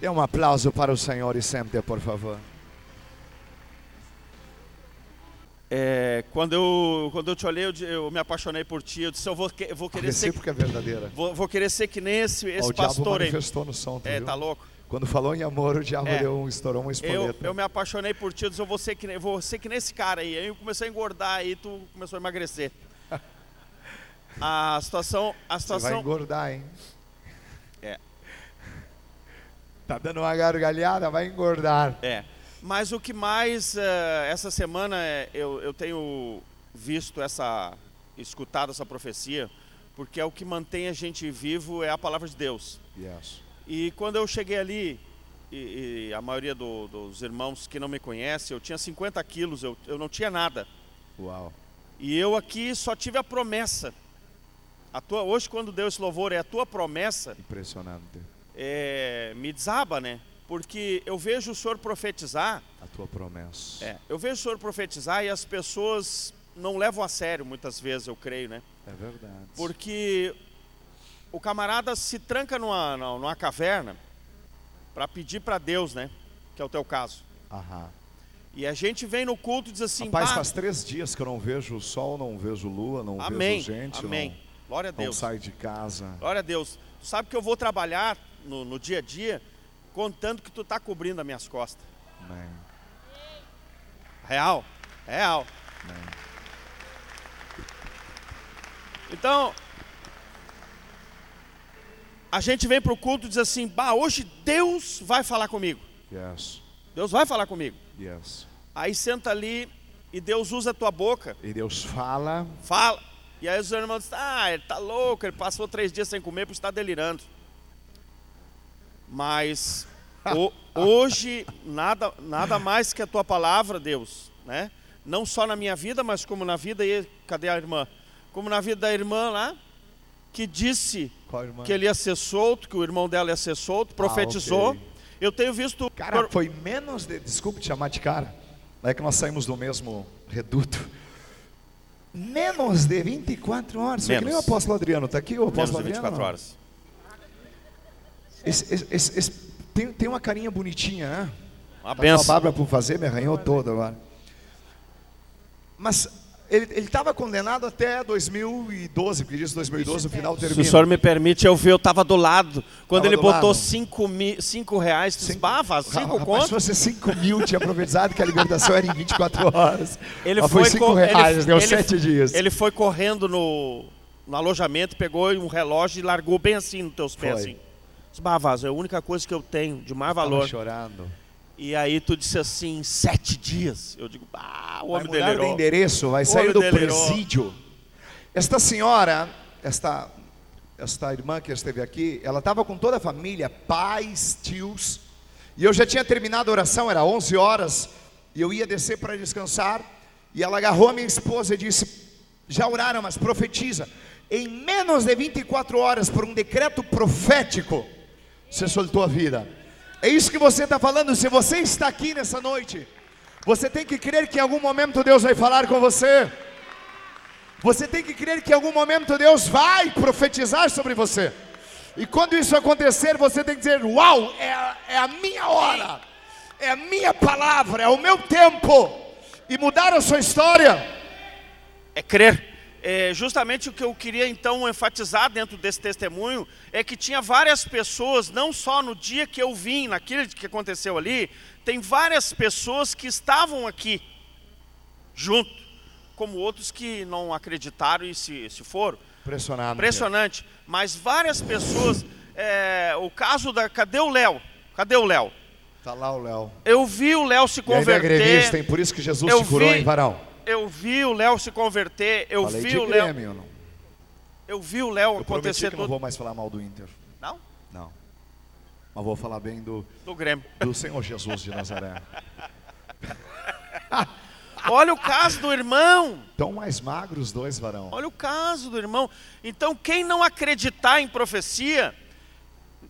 Dê um aplauso para o Senhor e sempre, por favor. É, quando, eu, quando eu te olhei, eu, eu me apaixonei por ti. Eu disse, eu vou, eu vou querer ser, é verdadeira. vou, vou querer ser que nem esse, Ó, esse o diabo pastor aí. manifestou no som, tu É, viu? tá louco? Quando falou em amor, o diabo É. deu um, estourou uma Eu, espoleta. eu me apaixonei por ti, eu disse, eu vou ser que nem, eu vou ser que nem esse cara aí. Aí eu comecei a engordar, aí tu começou a emagrecer. A situação, a Você vai situação, engordar, hein? É. Tá dando uma gargalhada, vai engordar. É. Mas o que mais eh, essa semana eh, eu, eu tenho visto essa, escutado essa profecia, porque é o que mantém a gente vivo é a palavra de Deus. Yes. E quando eu cheguei ali, e, e a maioria do- dos irmãos que não me conhecem, eu tinha 50 quilos, eu, eu não tinha nada. Uau. E eu aqui só tive a promessa. A tua, hoje, quando Deus louvor é a tua promessa, Impressionante. É, me desaba, né? Porque eu vejo o Senhor profetizar, A tua promessa. é, eu vejo o Senhor profetizar e as pessoas não levam a sério muitas vezes, eu creio, né? É verdade. Porque o camarada se tranca numa, numa caverna para pedir para Deus, né? Que é o teu caso. Aham. E a gente vem no culto e diz assim, Rapaz, "Bah, faz três dias que eu não vejo o sol, não vejo lua, não amém, vejo gente, amém. não, Glória a não Deus. saio de casa. Glória a Deus. Tu sabe que eu vou trabalhar no, no dia a dia contando que tu tá cobrindo as minhas costas. Amém. Real, real. Amém. Então, a gente vem pro culto e diz assim, bah, hoje Deus vai falar comigo. Yes. Deus vai falar comigo. Yes. Aí senta ali e Deus usa a tua boca, E Deus fala. fala. E aí os irmãos dizem, ah, ele tá louco, ele passou três dias sem comer porque está delirando. Mas o- hoje, nada, nada mais que a tua palavra, Deus, né? Não só na minha vida, mas como na vida, e cadê a irmã? Como na vida da irmã lá, que disse que ele ia ser solto, que o irmão dela ia ser solto, profetizou. ok. Eu tenho visto. Cara, foi menos de. Desculpe te chamar de cara. É que nós saímos do mesmo reduto. Menos de 24 horas. Foi que nem o Menos. apóstolo Adriano. Tá aqui o menos apóstolo de 24 Adriano? horas. Esse- esse- esse- tem, tem uma carinha bonitinha, né? Uma Tá com a benção. Bárbara por fazer, me arranhou toda agora. Mas ele estava condenado até 2012, porque diz 2012 o final Se o termina. senhor me permite, eu vi, eu estava do lado. Quando Tava ele botou lado. 5 mi, cinco reais, tu disse, bah, faz Ra- 5 rapaz, se fosse 5 mil, tinha profetizado que a libertação era em 24 horas. Ele Mas foi, foi 5 co- reais, ele- deu ele- 7 dias. Ele foi correndo no, no alojamento, pegou um relógio e largou bem assim nos teus pés. Foi. Assim. Disse, bah, Vaso, é a única coisa que eu tenho de mais Tava valor. chorando. E aí tu disse assim, sete dias. Eu digo, bah, o Vai homem mudar de delirou. endereço, vai sair do delirou. presídio. Esta senhora, esta, esta irmã que esteve aqui, ela estava com toda a família, pais, tios, e eu já tinha terminado a oração, era 11 horas, e eu ia descer para descansar, e ela agarrou a minha esposa e disse, já oraram, mas profetiza, em menos de 24 horas, por um decreto profético, você soltou a vida. É isso que você está falando, se você está aqui nessa noite, você tem que crer que em algum momento Deus vai falar com você. Você tem que crer que em algum momento Deus vai profetizar sobre você. E quando isso acontecer, você tem que dizer: Uau, é a, é a minha hora, é a minha palavra, é o meu tempo. E mudar a sua história. É crer. É, justamente o que eu queria então enfatizar dentro desse testemunho é que tinha várias pessoas, não só no dia que eu vim, naquele que aconteceu ali, tem várias pessoas que estavam aqui junto, como outros que não acreditaram e se, se foram. Impressionado. Impressionante. Mas várias pessoas. é, o caso da. Cadê o Léo? Cadê o Léo? Tá lá o Léo. Eu vi o Léo se E ainda é grevista, converter. hein? Por isso que Jesus Eu te curou, vi- hein, varão? Eu vi o Léo se converter. Eu Falei vi o Léo. Grêmio, não. Eu vi o Léo acontecer que não tudo. vou mais falar mal do Inter. Não? Não. Mas vou falar bem do, Do Grêmio. do Senhor Jesus de Nazaré. Olha o caso do irmão. Tão mais magros os dois, varão. Olha o caso do irmão. Então, quem não acreditar em profecia,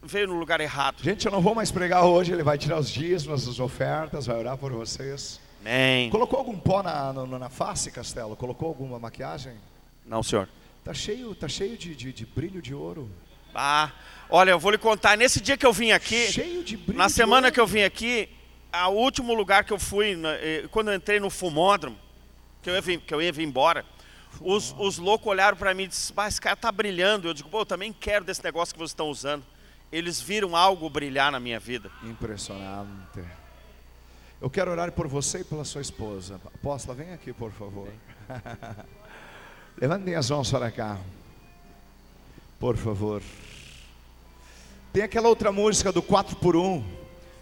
veio no lugar errado. Gente, eu não vou mais pregar hoje, ele vai tirar os dízimos, as ofertas, vai orar por vocês. Amém. Colocou algum pó na, no- na face, Castelo? Colocou alguma maquiagem? Não, senhor. Tá cheio, tá cheio de, de, de brilho de ouro. Ah, Olha, eu vou lhe contar, nesse dia que eu vim aqui, cheio de brilho. na semana que eu vim aqui, o último lugar que eu fui, eh, quando eu entrei no fumódromo, que eu ia vir, que eu ia vir embora, os, os loucos olharam para mim e disseram, esse cara tá brilhando. Eu digo, pô, eu também quero desse negócio que vocês estão usando. Eles viram algo brilhar na minha vida. Impressionante. Eu quero orar por você e pela sua esposa. Apóstola, vem aqui, por favor. Levantem as mãos para cá. Por favor. Tem aquela outra música do 4 por 1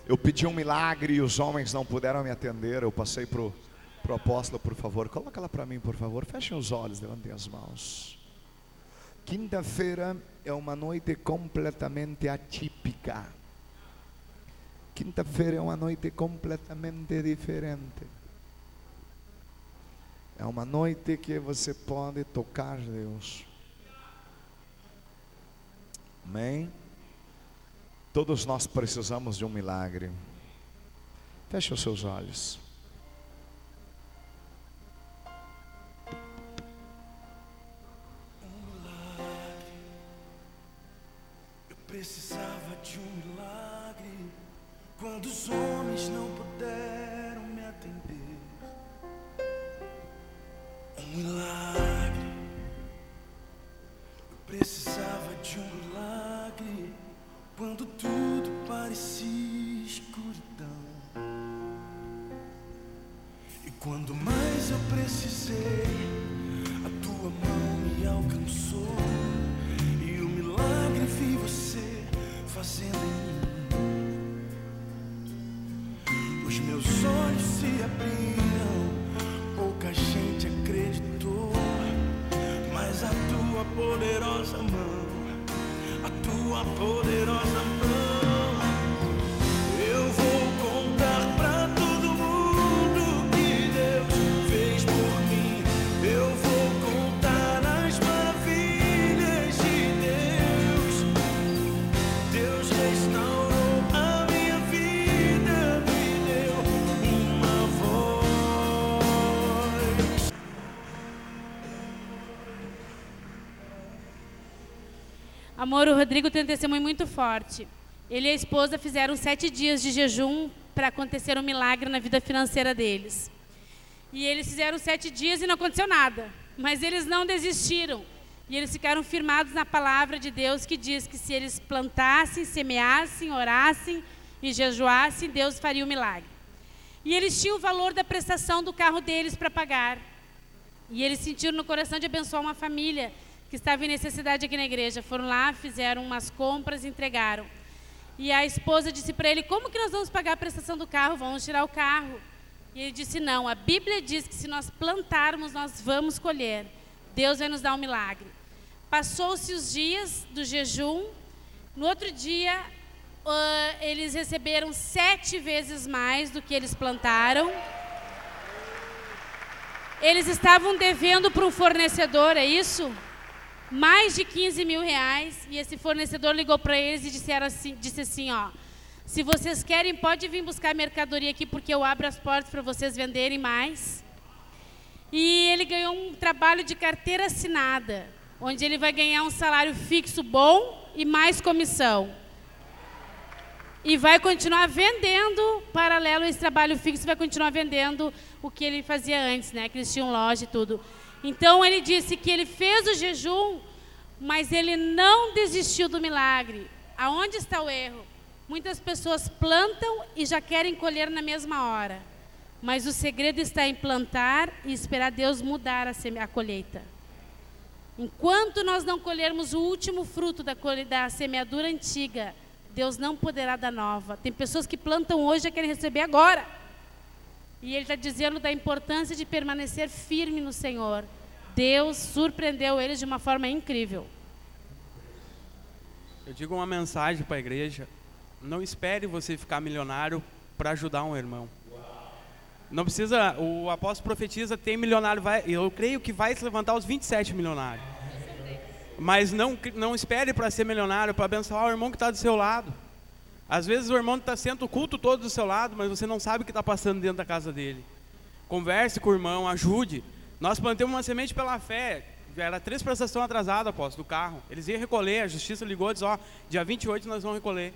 Eu pedi um milagre e os homens não puderam me atender. Eu passei para o apóstolo, por favor. Coloca ela para mim, por favor. Fechem os olhos, levantem as mãos. Quinta-feira é uma noite completamente atípica. Quinta-feira é uma noite completamente diferente. É uma noite que você pode tocar Deus. Amém? Todos nós precisamos de um milagre. Feche os seus olhos. precisava de um milagre quando os homens não puderam me atender. Um milagre. Eu precisava de um milagre quando tudo parecia escuridão. E quando mais eu precisei, a tua mão me alcançou. E o milagre vi você fazendo em mim. Os meus olhos se abriram, pouca gente acreditou, mas a tua poderosa mão, a tua poderosa mão. Amor, o Rodrigo tem um testemunho muito forte. Ele e a esposa fizeram sete dias de jejum para acontecer um milagre na vida financeira deles. E eles fizeram sete dias e não aconteceu nada. Mas eles não desistiram. E eles ficaram firmados na palavra de Deus que diz que se eles plantassem, semeassem, orassem e jejuassem, Deus faria o um milagre. E eles tinham o valor da prestação do carro deles para pagar. E eles sentiram no coração de abençoar uma família que estava em necessidade aqui na igreja. Foram lá, fizeram umas compras, entregaram. E a esposa disse para ele: Como que nós vamos pagar a prestação do carro? Vamos tirar o carro. E ele disse: Não, a Bíblia diz que se nós plantarmos, nós vamos colher. Deus vai nos dar um milagre. Passou-se os dias do jejum. No outro dia, uh, eles receberam sete vezes mais do que eles plantaram. Eles estavam devendo para um fornecedor, é isso? Mais de 15 mil reais. E esse fornecedor ligou para eles e assim, disse assim: ó, se vocês querem, pode vir buscar mercadoria aqui, porque eu abro as portas para vocês venderem mais. E ele ganhou um trabalho de carteira assinada, onde ele vai ganhar um salário fixo bom e mais comissão. E vai continuar vendendo, paralelo a esse trabalho fixo, vai continuar vendendo o que ele fazia antes, né? Que eles tinham loja e tudo. Então ele disse que ele fez o jejum, mas ele não desistiu do milagre. Aonde está o erro? Muitas pessoas plantam e já querem colher na mesma hora. Mas o segredo está em plantar e esperar Deus mudar a, a colheita. Enquanto nós não colhermos o último fruto da, da semeadura antiga, Deus não poderá dar nova. Tem pessoas que plantam hoje e querem receber agora. E ele está dizendo da importância de permanecer firme no Senhor. Deus surpreendeu eles de uma forma incrível. Eu digo uma mensagem para a igreja: não espere você ficar milionário para ajudar um irmão. Não precisa, o apóstolo profetiza, tem milionário, vai, eu creio que vai se levantar os 27 milionários. Mas não, não espere para ser milionário, para abençoar o irmão que está do seu lado. Às vezes o irmão está sendo o culto todo do seu lado, mas você não sabe o que está passando dentro da casa dele. Converse com o irmão, ajude. Nós plantamos uma semente pela fé. era três prestações atrasadas, após, do carro. Eles iam recolher, a justiça ligou e disse, ó, dia 28 nós vamos recolher.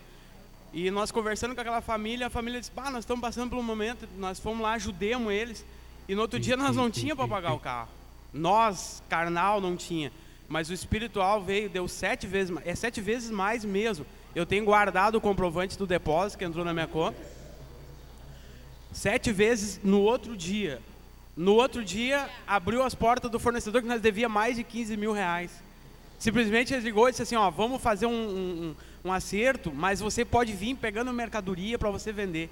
E nós conversando com aquela família, a família disse, bah, nós estamos passando por um momento, nós fomos lá, ajudemos eles. E no outro dia nós não tinha para pagar o carro. Nós, carnal, não tinha. Mas o espiritual veio, deu sete vezes, é sete vezes mais mesmo. Eu tenho guardado o comprovante do depósito que entrou na minha conta. Sete vezes no outro dia. No outro dia, abriu as portas do fornecedor que nós devia mais de 15 mil reais. Simplesmente ele ligou e disse assim, ó, vamos fazer um, um, um acerto, mas você pode vir pegando mercadoria para você vender.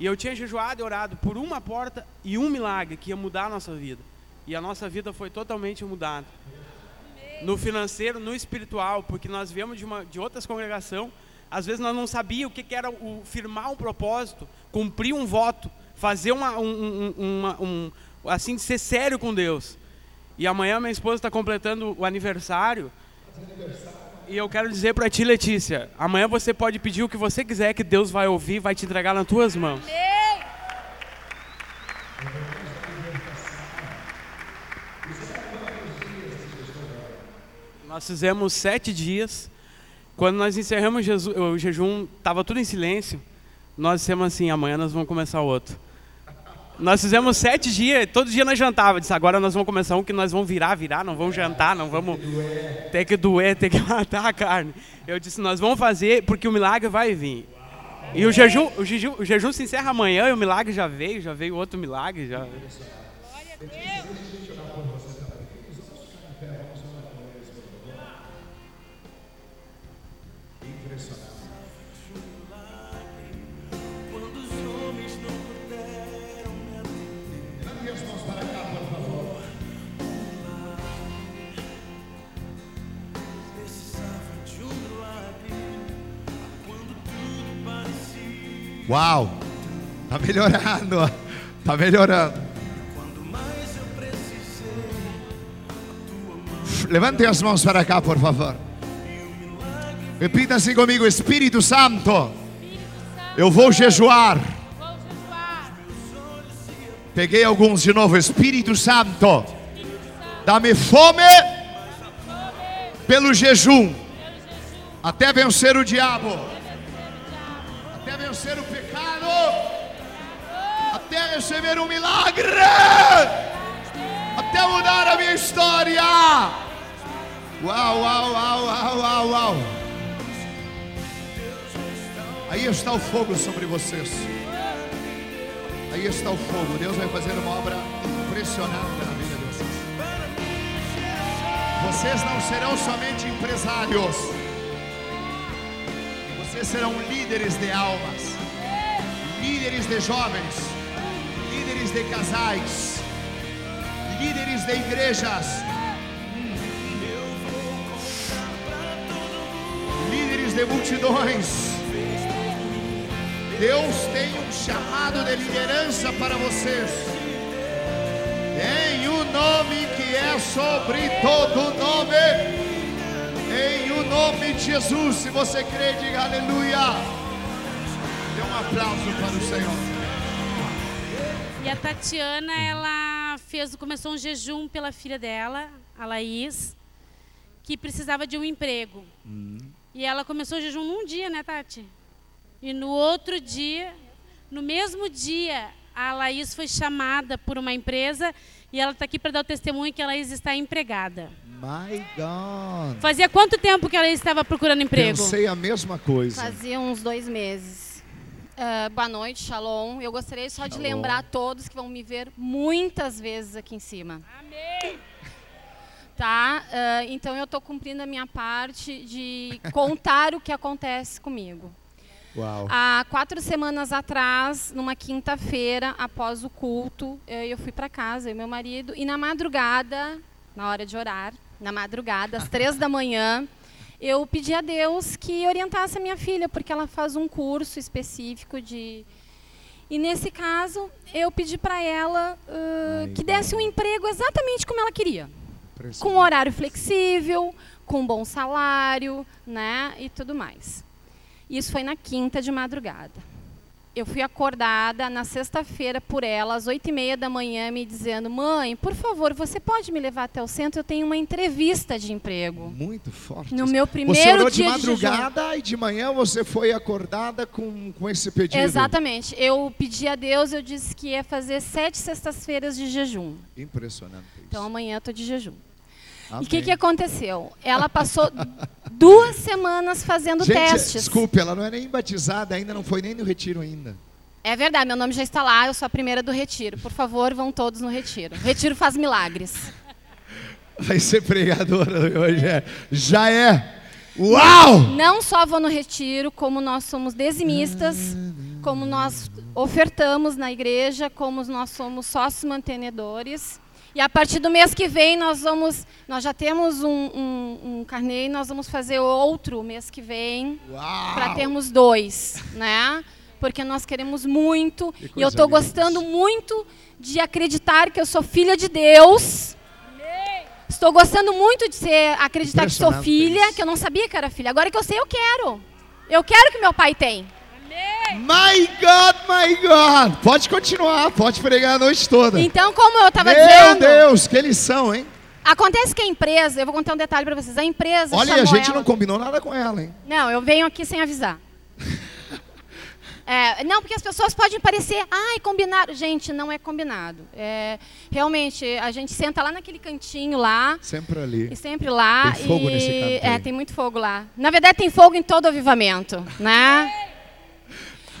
E eu tinha jejuado e orado por uma porta e um milagre que ia mudar a nossa vida. E a nossa vida foi totalmente mudada. No financeiro, no espiritual, porque nós viemos de, uma, de outras congregação, às vezes nós não sabíamos o que, era o firmar um propósito, cumprir um voto, fazer uma, um, um- uma- um- assim, ser sério com Deus. E amanhã minha esposa está completando o aniversário. E eu quero dizer para ti, Letícia, amanhã você pode pedir o que você quiser que Deus vai ouvir, vai te entregar nas tuas mãos. Nós fizemos sete dias. Quando nós encerramos o jejum, estava tudo em silêncio. Nós dissemos assim: amanhã nós vamos começar outro. Nós fizemos sete dias, todo dia nós jantava. Disse: agora nós vamos começar um que nós vamos virar, virar, não vamos jantar, não vamos ter que doer, ter que matar a carne. Eu disse: nós vamos fazer porque o milagre vai vir. E o jejum, o jejum, o jejum se encerra amanhã e o milagre já veio, já veio outro milagre. Já... Quando Uau! Tá melhorando, tá melhorando. Levantem as mãos para cá, por favor. Repita assim comigo, Espírito Santo, eu. Vou jejuar. Peguei alguns de novo, Espírito Santo, dá-me fome pelo jejum, até vencer o diabo, até receber um milagre, até mudar a minha história. Uau, uau, uau, uau, uau, uau. Aí está o fogo sobre vocês. Aí está o fogo. Deus vai fazer uma obra impressionante na vida de vocês. Vocês não serão somente empresários. Vocês serão líderes de almas, líderes de jovens, líderes de casais, líderes de igrejas, líderes de multidões. Deus tem um chamado de liderança para vocês. Em o nome que é sobre todo nome. Em o nome de Jesus. Se você crê, diga aleluia. Dê um aplauso para o Senhor. E a Tatiana, ela fez, começou um jejum pela filha dela, a Laís, que precisava de um emprego. E ela começou o jejum num dia, né, Tati? E no outro dia, no mesmo dia, a Laís foi chamada por uma empresa e ela está aqui para dar o testemunho que a Laís está empregada. My God. Fazia quanto tempo que ela estava procurando emprego? Pensei a mesma coisa. Fazia uns dois meses. Ah, boa noite, Shalom. Eu gostaria só de lembrar a todos que vão me ver muitas vezes aqui em cima. Amém. Tá? Ah, então eu estou cumprindo a minha parte de contar o que acontece comigo. Uau. Há quatro semanas atrás, numa quinta-feira, após o culto, eh, eu fui para casa, eu e meu marido, e na madrugada, na hora de orar, na madrugada, às três da manhã, eu pedi a Deus que orientasse a minha filha, porque ela faz um curso específico de. E nesse caso, eu pedi para ela ãh, que desse um emprego exatamente como ela queria com horário flexível, com bom salário, né, e tudo mais. Isso foi na quinta de madrugada. Eu fui acordada na sexta-feira por ela, às oito e meia da manhã, me dizendo: Mãe, por favor, você pode me levar até o centro? Eu tenho uma entrevista de emprego. Muito forte. No meu você primeiro orou de dia de madrugada e de manhã você foi acordada com, com esse pedido. Exatamente. Eu pedi a Deus, eu disse que ia fazer sete sextas-feiras de jejum. Impressionante isso. Então amanhã eu estou de jejum. E Amém. o que, que aconteceu? Ela passou duas semanas fazendo Gente, testes. desculpe, ela não é nem batizada ainda, não foi nem no retiro ainda. É verdade, meu nome já está lá, eu sou a primeira do retiro. Por favor, vão todos no retiro. Retiro faz milagres. Vai ser pregadora hoje, é. Já é. Uau! Não só vou no retiro, como nós somos dizimistas, como nós ofertamos na igreja, como nós somos sócios mantenedores. E a partir do mês que vem nós vamos, nós já temos um, um, um carnê e nós vamos fazer outro mês que vem para termos dois, né? Porque nós queremos muito Que e eu estou gostando muito de acreditar que eu sou filha de Deus. Estou gostando muito de ser, acreditar que sou filha, que eu não sabia que era filha. Agora que eu sei, eu quero. Eu quero que meu pai tem. My God, my God! Pode continuar, pode pregar a noite toda. Então, como eu estava Meu dizendo, Deus, que lição, hein? acontece que a empresa, eu vou contar um detalhe para vocês. A empresa Olha, a gente ela- não combinou nada com ela, hein? Não, eu venho aqui sem avisar. É, não, porque as pessoas podem parecer, ai, combinado. Gente, não é combinado. É, realmente, a gente senta lá naquele cantinho lá, Sempre ali. e sempre lá. Tem fogo e, nesse canto É, tem muito fogo lá. Na verdade, tem fogo em todo o avivamento, né?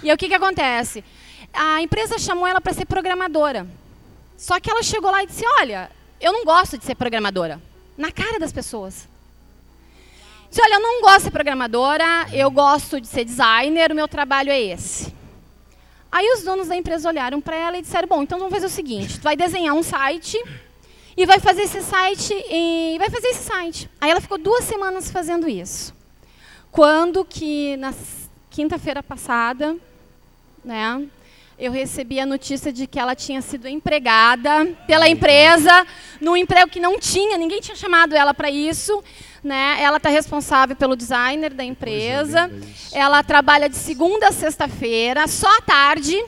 E aí, o que que acontece? A empresa chamou ela para ser programadora. Só que ela chegou lá e disse: Olha, eu não gosto de ser programadora. Na cara das pessoas. Disse: Olha, eu não gosto de ser programadora, eu gosto de ser designer, o meu trabalho é esse. Aí os donos da empresa olharam para ela e disseram: Bom, então vamos fazer o seguinte: tu vai desenhar um site e vai fazer esse site e vai fazer esse site. Aí ela ficou duas semanas fazendo isso. Quando que na quinta-feira passada, né, eu recebi a notícia de que ela tinha sido empregada pela empresa num emprego que não tinha, ninguém tinha chamado ela para isso, né? Ela está responsável pelo designer da empresa. linda isso. Ela trabalha de segunda a sexta-feira, só à tarde.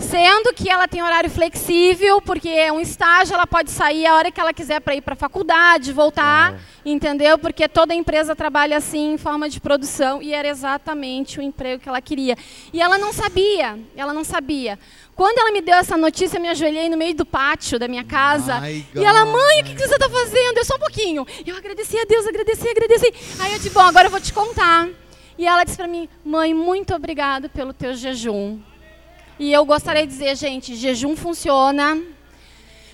Sendo que ela tem horário flexível, porque é um estágio, ela pode sair a hora que ela quiser para ir para a faculdade, voltar, Uau. entendeu? Porque toda empresa trabalha assim, em forma de produção, e era exatamente o emprego que ela queria. E ela não sabia, ela não sabia. Quando ela me deu essa notícia, eu me ajoelhei no meio do pátio da minha casa. E ela, mãe, o que, que você está fazendo? Eu só um pouquinho. Eu agradeci a Deus, agradeci, agradeci. Aí eu disse, bom, agora eu vou te contar. E ela disse para mim, mãe, muito obrigado pelo teu jejum. E eu gostaria de dizer, gente, jejum funciona,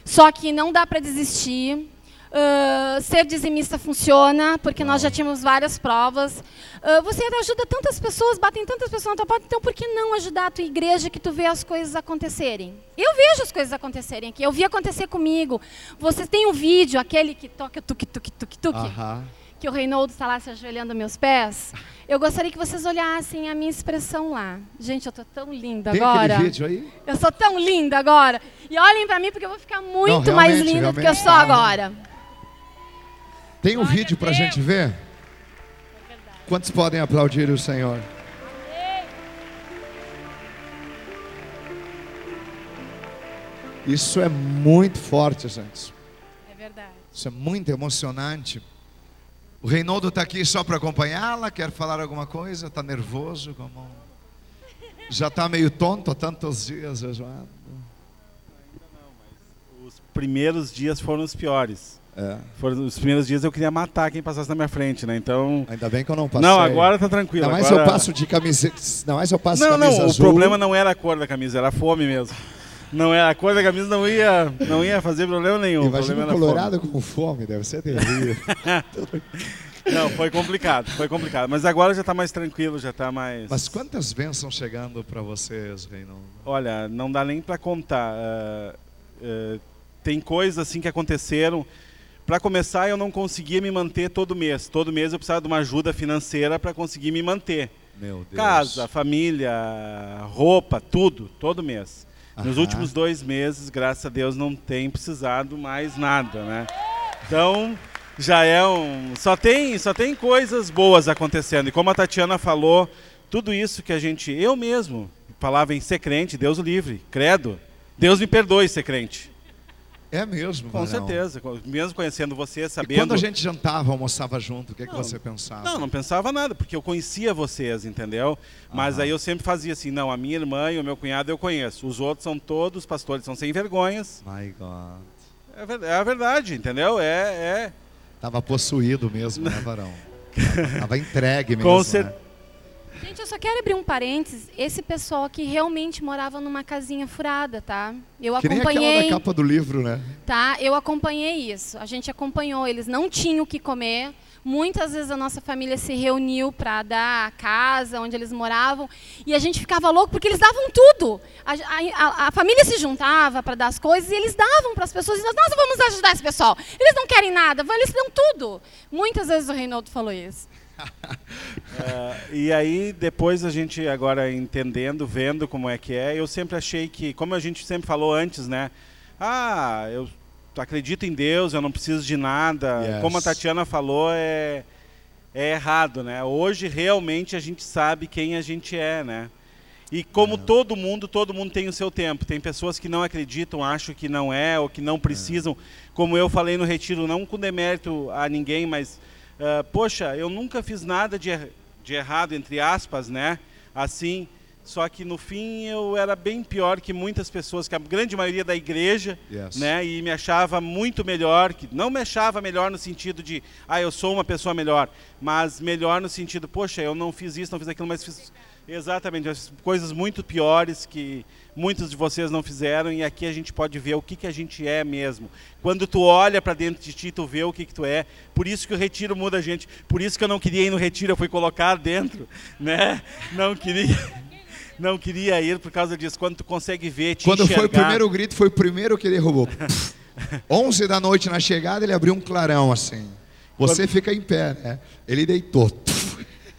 só que não dá para desistir. Ah, ser dizimista funciona, porque nós já tínhamos várias provas. Ah, você ajuda tantas pessoas, batem tantas pessoas na tua porta, então por que não ajudar a tua igreja que tu vê as coisas acontecerem? Eu vejo as coisas acontecerem aqui, eu vi acontecer comigo. Você tem um vídeo, aquele que toca tuque, tuque, tuque, tuque Aham. Que o Reinaldo está lá se ajoelhando aos meus pés, eu gostaria que vocês olhassem a minha expressão lá. Gente, eu tô tão linda Tem agora. aquele vídeo aí? Eu sou tão linda agora. E olhem para mim porque eu vou ficar muito Não, mais linda do que eu sou agora. Tem um vídeo pra gente ver? Quantos podem aplaudir o Senhor? Isso é muito forte, gente. É verdade. Isso é muito emocionante. O Reinaldo está aqui só para acompanhá-la, quer falar alguma coisa? Está nervoso? Como... Já está meio tonto há tantos dias, João. Os primeiros dias foram os piores. É, Foram os primeiros dias eu queria matar quem passasse na minha frente, né? Então. ainda bem que eu não passei. Não, agora tá tranquilo. Ainda mais agora... eu passo de camiseta. Não mais eu passo Não, camisa não, o azul. problema não era a cor da camisa, era a fome mesmo. Não era a cor da camisa, não ia, não ia fazer problema nenhum. Imagina problema um colorado com fome, deve ser terrível. fome. Não, foi complicado, foi complicado. Mas agora já tá mais tranquilo, já tá mais. Mas quantas bênçãos chegando para vocês, Reinaldo? Olha, não dá nem para contar. ah, ah, tem coisas assim que aconteceram. Para começar, eu não conseguia me manter todo mês. Todo mês eu precisava de uma ajuda financeira para conseguir me manter. Meu Deus. Casa, família, roupa, tudo, todo mês. Nos últimos dois meses, graças a Deus, não tem precisado mais nada, né? Então, já é um... Só tem, só tem coisas boas acontecendo. E como a Tatiana falou, Tudo isso que a gente, eu mesmo, falava em ser crente, Deus o livre, credo. Deus me perdoe ser crente. É mesmo, Com certeza. Mesmo conhecendo você, E sabendo. quando a gente jantava, almoçava junto, o que, que Não. você pensava? Não, não pensava nada, porque eu conhecia vocês, entendeu? Mas aí eu sempre fazia assim, não, a minha irmã e o meu cunhado eu conheço. Os outros são todos pastores, são sem vergonhas. My God. É, é a verdade, entendeu? É, é. Tava possuído mesmo, né, varão? Tava, tava entregue mesmo. Com né? Gente, eu só quero abrir um parênteses. Esse pessoal aqui realmente morava numa casinha furada, tá? Eu Que nem aquela acompanhei, da capa do livro, né? tá? Eu acompanhei isso. A gente acompanhou. Eles não tinham o que comer. Muitas vezes a nossa família se reuniu para dar a casa onde eles moravam e a gente ficava louco porque eles davam tudo. A, a- a família se juntava para dar as coisas e eles davam para as pessoas. E nós, nossa, vamos ajudar esse pessoal. Eles não querem nada, eles dão tudo. Muitas vezes o Reinaldo falou isso. Ah, e aí, depois a gente agora entendendo, vendo como é que é, eu sempre achei que, como a gente sempre falou antes, né? Ah, eu acredito em Deus, eu não preciso de nada. Yes. Como a Tatiana falou, é, é errado, né? Hoje realmente a gente sabe quem a gente é, né? E como todo mundo, todo mundo tem o seu tempo. Tem pessoas que não acreditam, acham que não é ou que não precisam. Como eu falei no retiro, não com demérito a ninguém, mas ah, poxa, eu nunca fiz nada de, er- de errado, entre aspas, né? Assim, só que no fim eu era bem pior que muitas pessoas, que a grande maioria da igreja, Yes. né? E me achava muito melhor, que não me achava melhor no sentido de, ah, eu sou uma pessoa melhor, mas melhor no sentido, poxa, eu não fiz isso, não fiz aquilo, mas fiz exatamente as coisas muito piores que muitos de vocês não fizeram e aqui a gente pode ver o que que a gente é mesmo. Quando tu olha para dentro de ti, tu vê o que que tu é. Por isso que o retiro muda a gente. Por isso que eu não queria ir no retiro, eu fui colocado dentro, né? Não queria não queria ir por causa disso. Quando tu consegue ver, te Quando foi o enxergar- primeiro grito, foi o primeiro que ele roubou. 11 da noite na chegada, ele abriu um clarão assim. Você fica em pé, né? Ele deitou.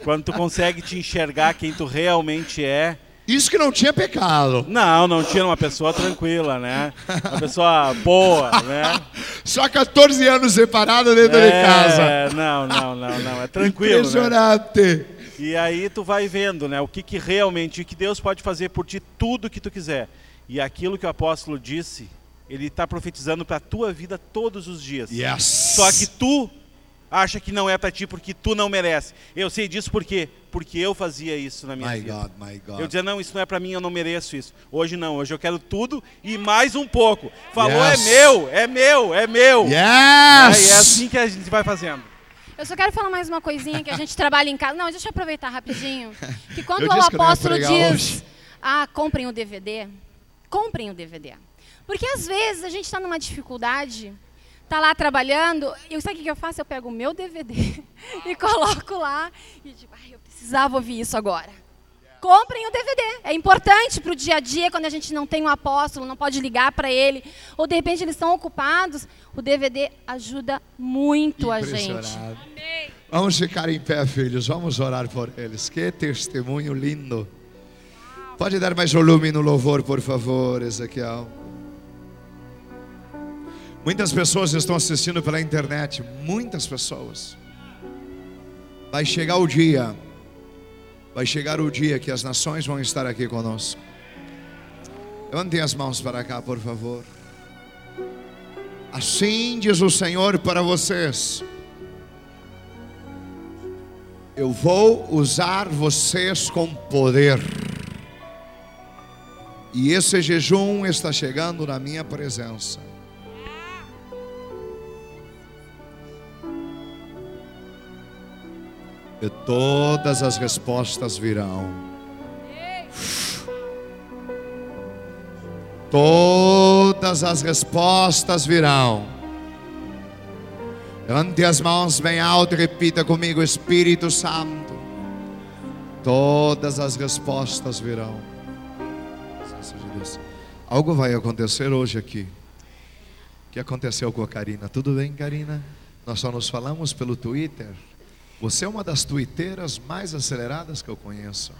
Quando tu consegue te enxergar quem tu realmente é. Isso que não tinha pecado. Não, não tinha uma pessoa tranquila, né? Uma pessoa boa, né? Só 14 anos separado dentro de casa. É, não, não, não, não. É tranquilo, né? Impressionante. E aí tu vai vendo, né? O que, que realmente, o que Deus pode fazer por ti, tudo que tu quiser. E aquilo que o apóstolo disse, ele está profetizando para a tua vida todos os dias. Yes. Só que tu acha que não é para ti porque tu não merece. Eu sei disso por quê? Porque eu fazia isso na minha My vida. God, my God. Eu dizia, não, isso não é para mim, eu não mereço isso. Hoje não, hoje eu quero tudo e mais um pouco. Falou, Yes. é meu, é meu, é meu. Yes. É, e é assim que a gente vai fazendo. Eu só quero falar mais uma coisinha que a gente trabalha em casa. Não, deixa eu aproveitar rapidinho. Que quando o apóstolo diz, hoje. ah, comprem o DVD, comprem o DVD. Porque às vezes a gente está numa dificuldade, tá lá trabalhando, e sabe o que que eu faço? Eu pego o meu DVD e coloco lá e digo, ai, eu precisava ouvir isso agora. Comprem o DVD. É importante para o dia a dia, quando a gente não tem um apóstolo, não pode ligar para ele, ou de repente eles estão ocupados. O DVD ajuda muito a gente. Impressionado. Vamos ficar em pé, filhos. Vamos orar por eles. Que testemunho lindo. Pode dar mais volume no louvor, por favor, Ezequiel. Muitas pessoas estão assistindo pela internet. Muitas pessoas. Vai chegar o dia. Vai chegar o dia que as nações vão estar aqui conosco. Levantem as mãos para cá, por favor. Assim diz o Senhor para vocês. Eu vou usar vocês com poder. E esse jejum está chegando na minha presença. E todas as respostas virão. Todas as respostas virão. Levante as mãos bem alto e repita comigo, Espírito Santo. Todas as respostas virão. Algo vai acontecer hoje aqui. O que aconteceu com a Karina? Tudo bem, Karina? Nós só nos falamos pelo Twitter. Você é uma das twitteiras mais aceleradas que eu conheço.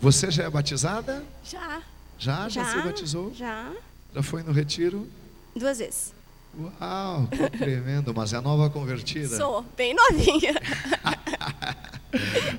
Você já é batizada? Já. Já? Já, Já. se batizou? Já. Já foi no retiro? Duas vezes. Uau, que tremendo, mas é nova convertida. Sou bem novinha.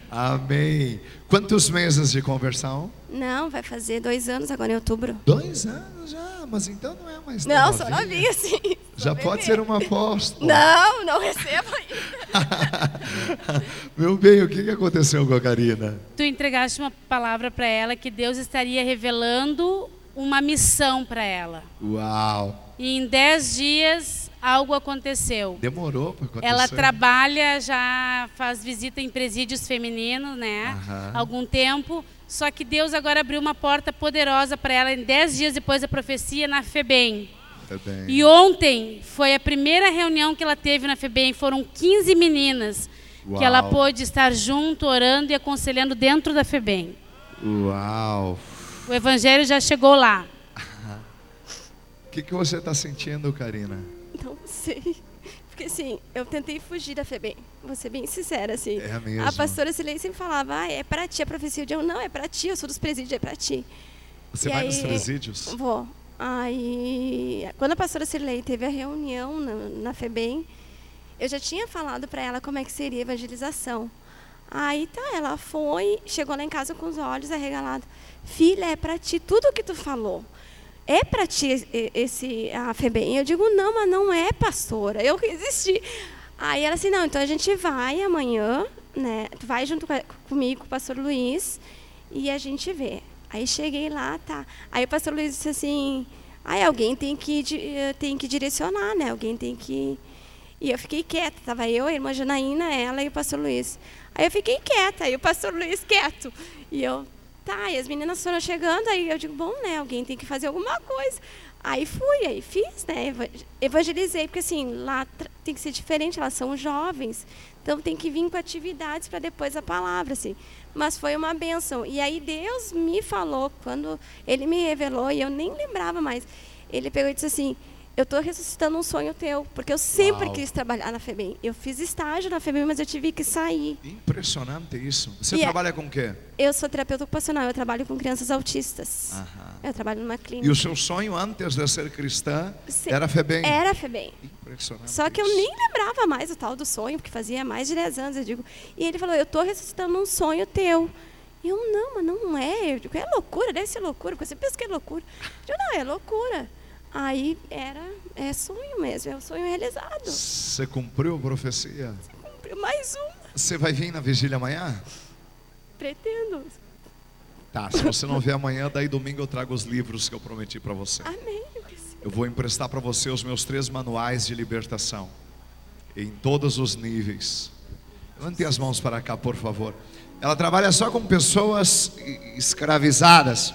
Amém. Quantos meses de conversão? Não, vai fazer dois anos agora em outubro. Dois anos já, mas então não é mais Não, novinha. sou novinha, sim. Já Sou pode bebê. ser uma apóstola. Não, não recebo ainda. Meu bem, o que que aconteceu com a Karina? Tu entregaste uma palavra para ela que Deus estaria revelando uma missão para ela. Uau, E em dez dias algo aconteceu. demorou para acontecer. Ela trabalha, já faz visita em presídios femininos, né? Algum tempo. Só que Deus agora abriu uma porta poderosa para ela em dez dias depois da profecia na FEBEM. Tá bem. E ontem foi a primeira reunião que ela teve na FEBEM. Foram 15 meninas Uau. que ela pôde estar junto, orando e aconselhando dentro da FEBEM. Uau. O evangelho já chegou lá. O que, que você está sentindo, Karina? Não sei. Porque assim, eu tentei fugir da FEBEM. Vou ser bem sincera, assim. É mesmo? A pastora Silei sempre falava, ah, é pra ti a profecia. Eu, não, é pra ti, eu sou dos presídios, é pra ti. Você E vai aí- nos presídios? Vou. Aí, quando a pastora Cirlei teve a reunião na, na FEBEM, eu já tinha falado para ela como é que seria a evangelização. Aí tá, ela foi, chegou lá em casa com os olhos arregalados. Filha, é para ti tudo o que tu falou. É para ti esse, a FEBEM. Eu digo, não, mas não é, pastora. Eu resisti. Aí ela assim, não, então a gente vai amanhã, né? Tu vai junto comigo, com o pastor Luiz, e a gente vê. Aí cheguei lá, tá. Aí o pastor Luiz disse assim, aí alguém tem que, eh, tem que direcionar, né? Alguém tem que... E eu fiquei quieta, tava eu, a irmã Janaína, ela e o pastor Luiz. Aí eu fiquei quieta, aí o pastor Luiz quieto. E eu, tá, e as meninas foram chegando, aí eu digo, bom, né, alguém tem que fazer alguma coisa. Aí fui, aí fiz, né, eva- evangelizei, porque assim, lá tem que ser diferente, elas são jovens, então tem que vir com atividades para depois a palavra, assim. Mas foi uma benção. E aí Deus me falou, quando Ele me revelou, e eu nem lembrava mais, Ele pegou e disse assim, eu estou ressuscitando um sonho teu, porque eu sempre Uau. quis trabalhar na FEBEM. Eu fiz estágio na FEBEM, mas eu tive que sair. Impressionante isso. Você E é- trabalha com o quê? Eu sou terapeuta ocupacional, eu trabalho com crianças autistas. Aham. Eu trabalho numa E clínica. o seu sonho antes de ser cristã Sim. era FEBEM? Era FEBEM. Impressionante. Só que eu isso. nem lembrava mais o tal do sonho, porque fazia mais de 10 anos. Eu digo, e ele falou, eu estou ressuscitando um sonho teu. E eu, não, mas não é. Eu digo, é loucura, deve ser loucura, porque você pensa que é loucura. Eu digo, não, é loucura. Aí era, é sonho mesmo, é um sonho realizado. Você cumpriu a profecia? Cumpriu mais um, Você vai vir na vigília amanhã? pretendo. Tá, se você não vier amanhã, daí domingo eu trago os livros que eu prometi para você. Amém. eu. Eu vou emprestar para você os meus três manuais de libertação, em todos os níveis. Levante as mãos para cá, por favor. Ela trabalha só com pessoas escravizadas.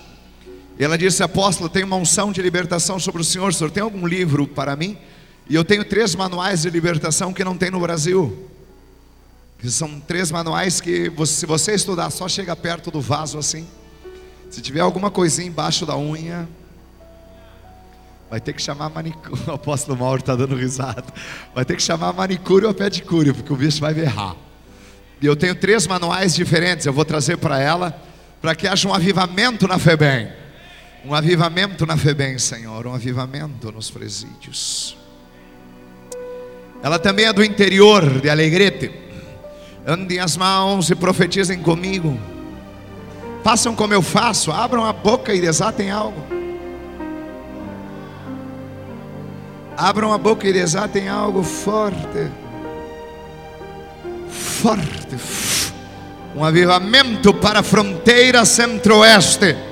E ela disse, apóstolo, tem uma unção de libertação sobre o senhor. O senhor tem algum livro para mim? E eu tenho três manuais de libertação que não tem no Brasil. Que são três manuais que, se você estudar, só chega perto do vaso assim. Se tiver alguma coisinha embaixo da unha, Vai ter que chamar manicure. O apóstolo Mauro está dando risada. Vai ter que chamar manicure ou pedicure, porque o bicho vai berrar. E eu tenho três manuais diferentes, eu vou trazer para ela, para que haja um avivamento na FEBEM. Um avivamento na FEBEM, Senhor. Um avivamento nos presídios. Ela também é do interior de Alegrete. Andem as mãos e profetizem comigo. Façam como eu faço, abram a boca e desatem algo. Abram a boca e desatem algo forte. Forte. Um avivamento para a fronteira centro-oeste.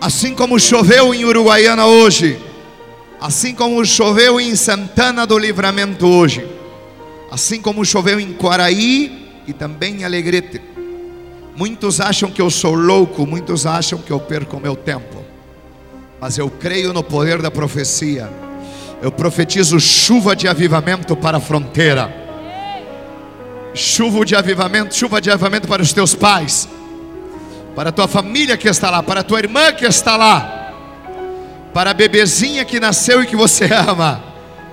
Assim como choveu em Uruguaiana hoje. Assim como choveu em Santana do Livramento hoje. Assim como choveu em Quaraí e também em Alegrete. Muitos acham que eu sou louco, muitos acham que eu perco meu tempo. Mas eu creio no poder da profecia. Eu profetizo chuva de avivamento para a fronteira. Chuva de avivamento, chuva de avivamento para os teus pais, para a tua família que está lá, para a tua irmã que está lá, para a bebezinha que nasceu e que você ama.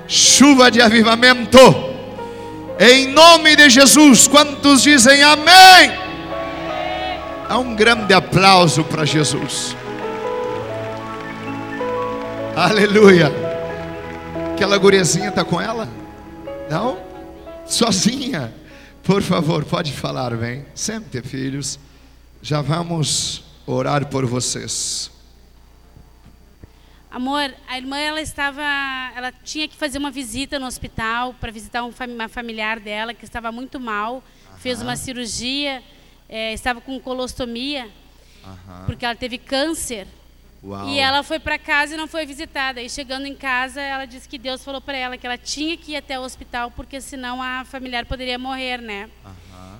Chuva de avivamento. Em nome de Jesus, quantos dizem amém? Dá um grande aplauso para Jesus. Aleluia. Aquela guriazinha está com ela? Não? Sozinha. Por favor, pode falar, bem. Sempre ter filhos. Já vamos orar por vocês. Amor, a irmã ela estava, ela tinha que fazer uma visita no hospital para visitar um uma familiar dela que estava muito mal, fez uma cirurgia, eh, estava com colostomia, porque ela teve câncer. Uau. E ela foi para casa e não foi visitada. E chegando em casa, ela disse que Deus falou para ela que ela tinha que ir até o hospital porque senão a familiar poderia morrer, né?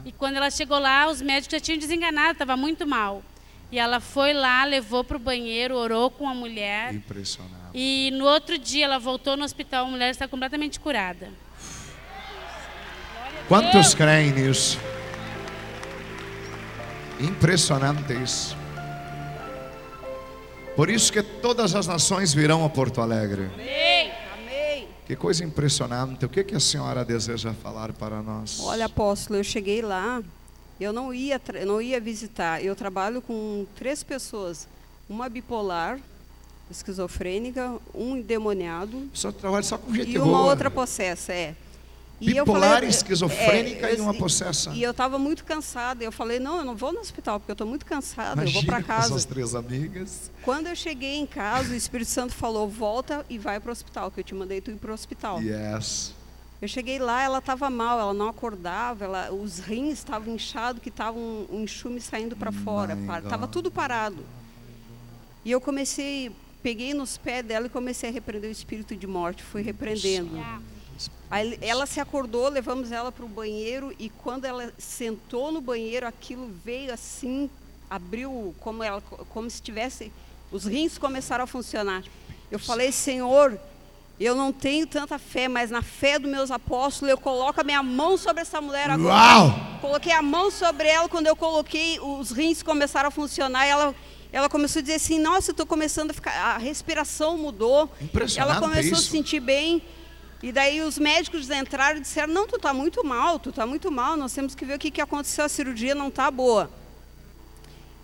E quando ela chegou lá, os médicos já tinham desenganado, estava muito mal. E ela foi lá, levou para o banheiro, orou com a mulher. Impressionante. E no outro dia ela voltou no hospital, a mulher está completamente curada. Quantos creem nisso? Impressionante isso. Por isso que todas as nações virão a Porto Alegre. Amém. Que coisa impressionante. O que, que a senhora deseja falar para nós? Olha, apóstolo, eu cheguei lá, eu não ia, não ia visitar. Eu trabalho com três pessoas: uma bipolar, esquizofrênica, um endemoniado Só trabalha só com gente e uma boa. outra possessa, é. Bipolar, eu- esquizofrênica e eu- uma possessa. E eu estava muito cansada. Eu falei, não, eu não vou no hospital, porque eu estou muito cansada, eu vou Imagina para com casa. essas três amigas. Quando eu cheguei em casa, o Espírito Santo falou, volta e vai para o hospital, que eu te mandei tu ir para o hospital. Yes. Eu cheguei lá, ela estava mal, ela não acordava, ela, os rins estavam inchados, que estava um, um enxume saindo para fora, estava tudo parado. E eu comecei, peguei nos pés dela e comecei a repreender o espírito de morte, fui repreendendo. Aí ela se acordou, levamos ela para o banheiro e quando ela sentou no banheiro, aquilo veio assim, abriu como ela, como se tivesse, os rins começaram a funcionar. Eu falei, Senhor, eu não tenho tanta fé, mas na fé dos meus apóstolos eu coloco a minha mão sobre essa mulher agora. Uau! Coloquei a mão sobre ela, quando eu coloquei, os rins começaram a funcionar ela, ela começou a dizer assim, nossa, eu estou começando a ficar, a respiração mudou. Ela começou a isso. se sentir bem. E daí os médicos entraram e disseram, não, tu está muito mal, tu está muito mal, nós temos que ver o que, que aconteceu, a cirurgia não está boa.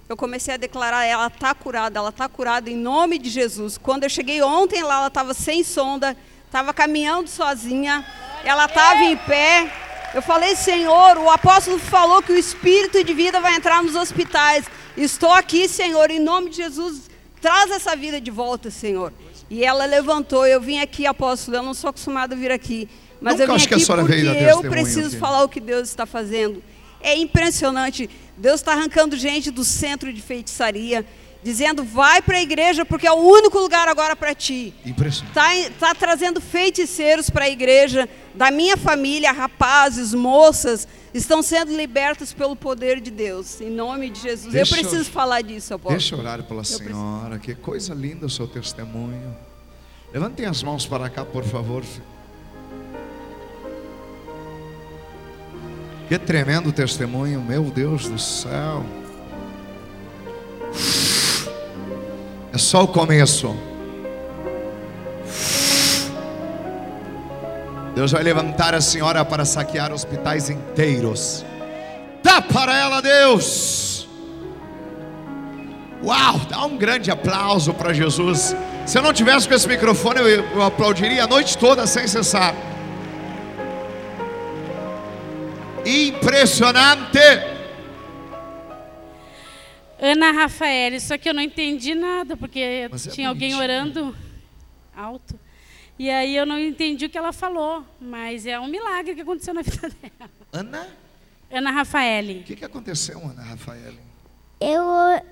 Eu comecei a declarar, ela está curada, ela está curada em nome de Jesus. Quando eu cheguei ontem lá, ela estava sem sonda, estava caminhando sozinha, ela estava em pé. Eu falei, Senhor, o apóstolo falou que o espírito de vida vai entrar nos hospitais. Estou aqui, Senhor, em nome de Jesus, traz essa vida de volta, Senhor. E ela levantou, eu vim aqui, apóstolo, eu não sou acostumada a vir aqui. Mas Nunca eu vim aqui porque eu preciso aqui. falar o que Deus está fazendo. É impressionante. Deus está arrancando gente do centro de feitiçaria, dizendo: vai para a igreja porque é o único lugar agora para ti. Impressionante. Está tá trazendo feiticeiros para a igreja, da minha família, rapazes, moças, estão sendo libertos pelo poder de Deus, em nome de Jesus. Deixa eu eu- preciso falar disso, apóstolo. Deixa eu orar pela senhora. Que coisa linda o seu testemunho. Levantem as mãos para cá, por favor. Que tremendo testemunho, meu Deus do céu. É só o começo. Deus vai levantar a senhora para saquear hospitais inteiros. Dá para ela, Deus. Uau, dá um grande aplauso para Jesus. Se eu não tivesse com esse microfone, eu, eu aplaudiria a noite toda sem cessar. Impressionante. Ana Rafael, só que eu não entendi nada, porque Mas é tinha alguém orando alto. E aí eu não entendi o que ela falou, mas é um milagre que aconteceu na vida dela. Ana, Ana Rafael. o que, que aconteceu, Ana Rafael? Eu,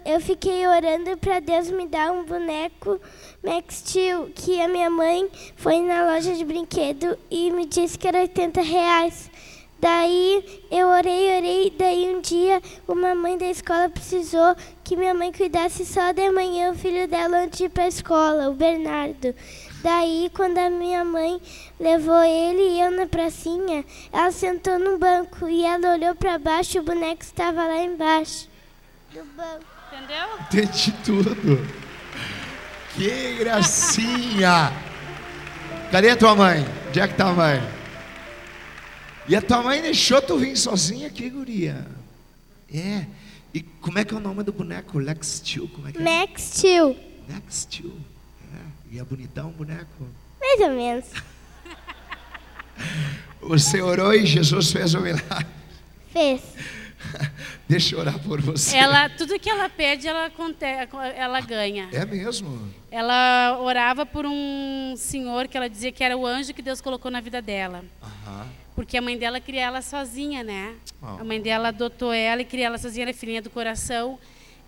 eu fiquei orando para Deus me dar um boneco Max Steel, que a minha mãe foi na loja de brinquedo e me disse que era 80 reais. Daí eu orei, orei, daí um dia uma mãe da escola precisou que minha mãe cuidasse só de manhã o filho dela antes de ir para a escola, o Bernardo. Daí, quando a minha mãe levou ele e eu na pracinha, ela sentou no banco e ela olhou para baixo e o boneco estava lá embaixo do banco. Entendeu? Entendi tudo. Que gracinha. Cadê a tua mãe? Onde é que tá a mãe? E a tua mãe deixou tu vir sozinha aqui, guria. É. E como é que é o nome do boneco? Lex Steel? Como é que é? Max Steel, Lex Steel. E é bonitão o boneco. mais ou menos. Você orou e Jesus fez o milagre. Fez. Deixa eu orar por você. Ela, tudo que ela pede, ela, ela ganha. É mesmo? Ela orava por um senhor que ela dizia que era o anjo que Deus colocou na vida dela. Aham. Porque a mãe dela cria ela sozinha, né? A mãe dela adotou ela e cria ela sozinha, ela é filhinha do coração.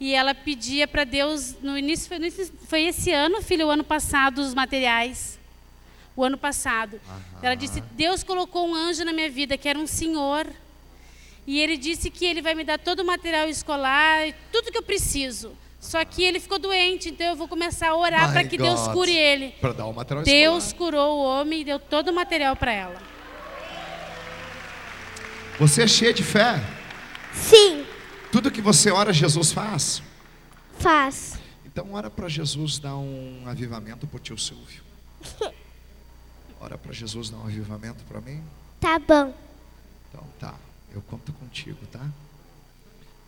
E ela pedia para Deus, no início, foi, no início- foi esse ano, filho, o ano passado, os materiais. O ano passado. Ela disse: Deus colocou um anjo na minha vida, que era um senhor. E ele disse que ele vai me dar todo o material escolar, e tudo que eu preciso. Só que ele ficou doente, então eu vou começar a orar para que Deus God. cure ele. Para dar o material Deus escolar. curou o homem e deu todo o material para ela. Você é cheia de fé. Sim, Tudo que você ora, Jesus faz. faz. Então ora para Jesus dar um avivamento para o tio Silvio. Ora para Jesus dar um avivamento para mim. Tá bom. Então tá, eu conto contigo, tá?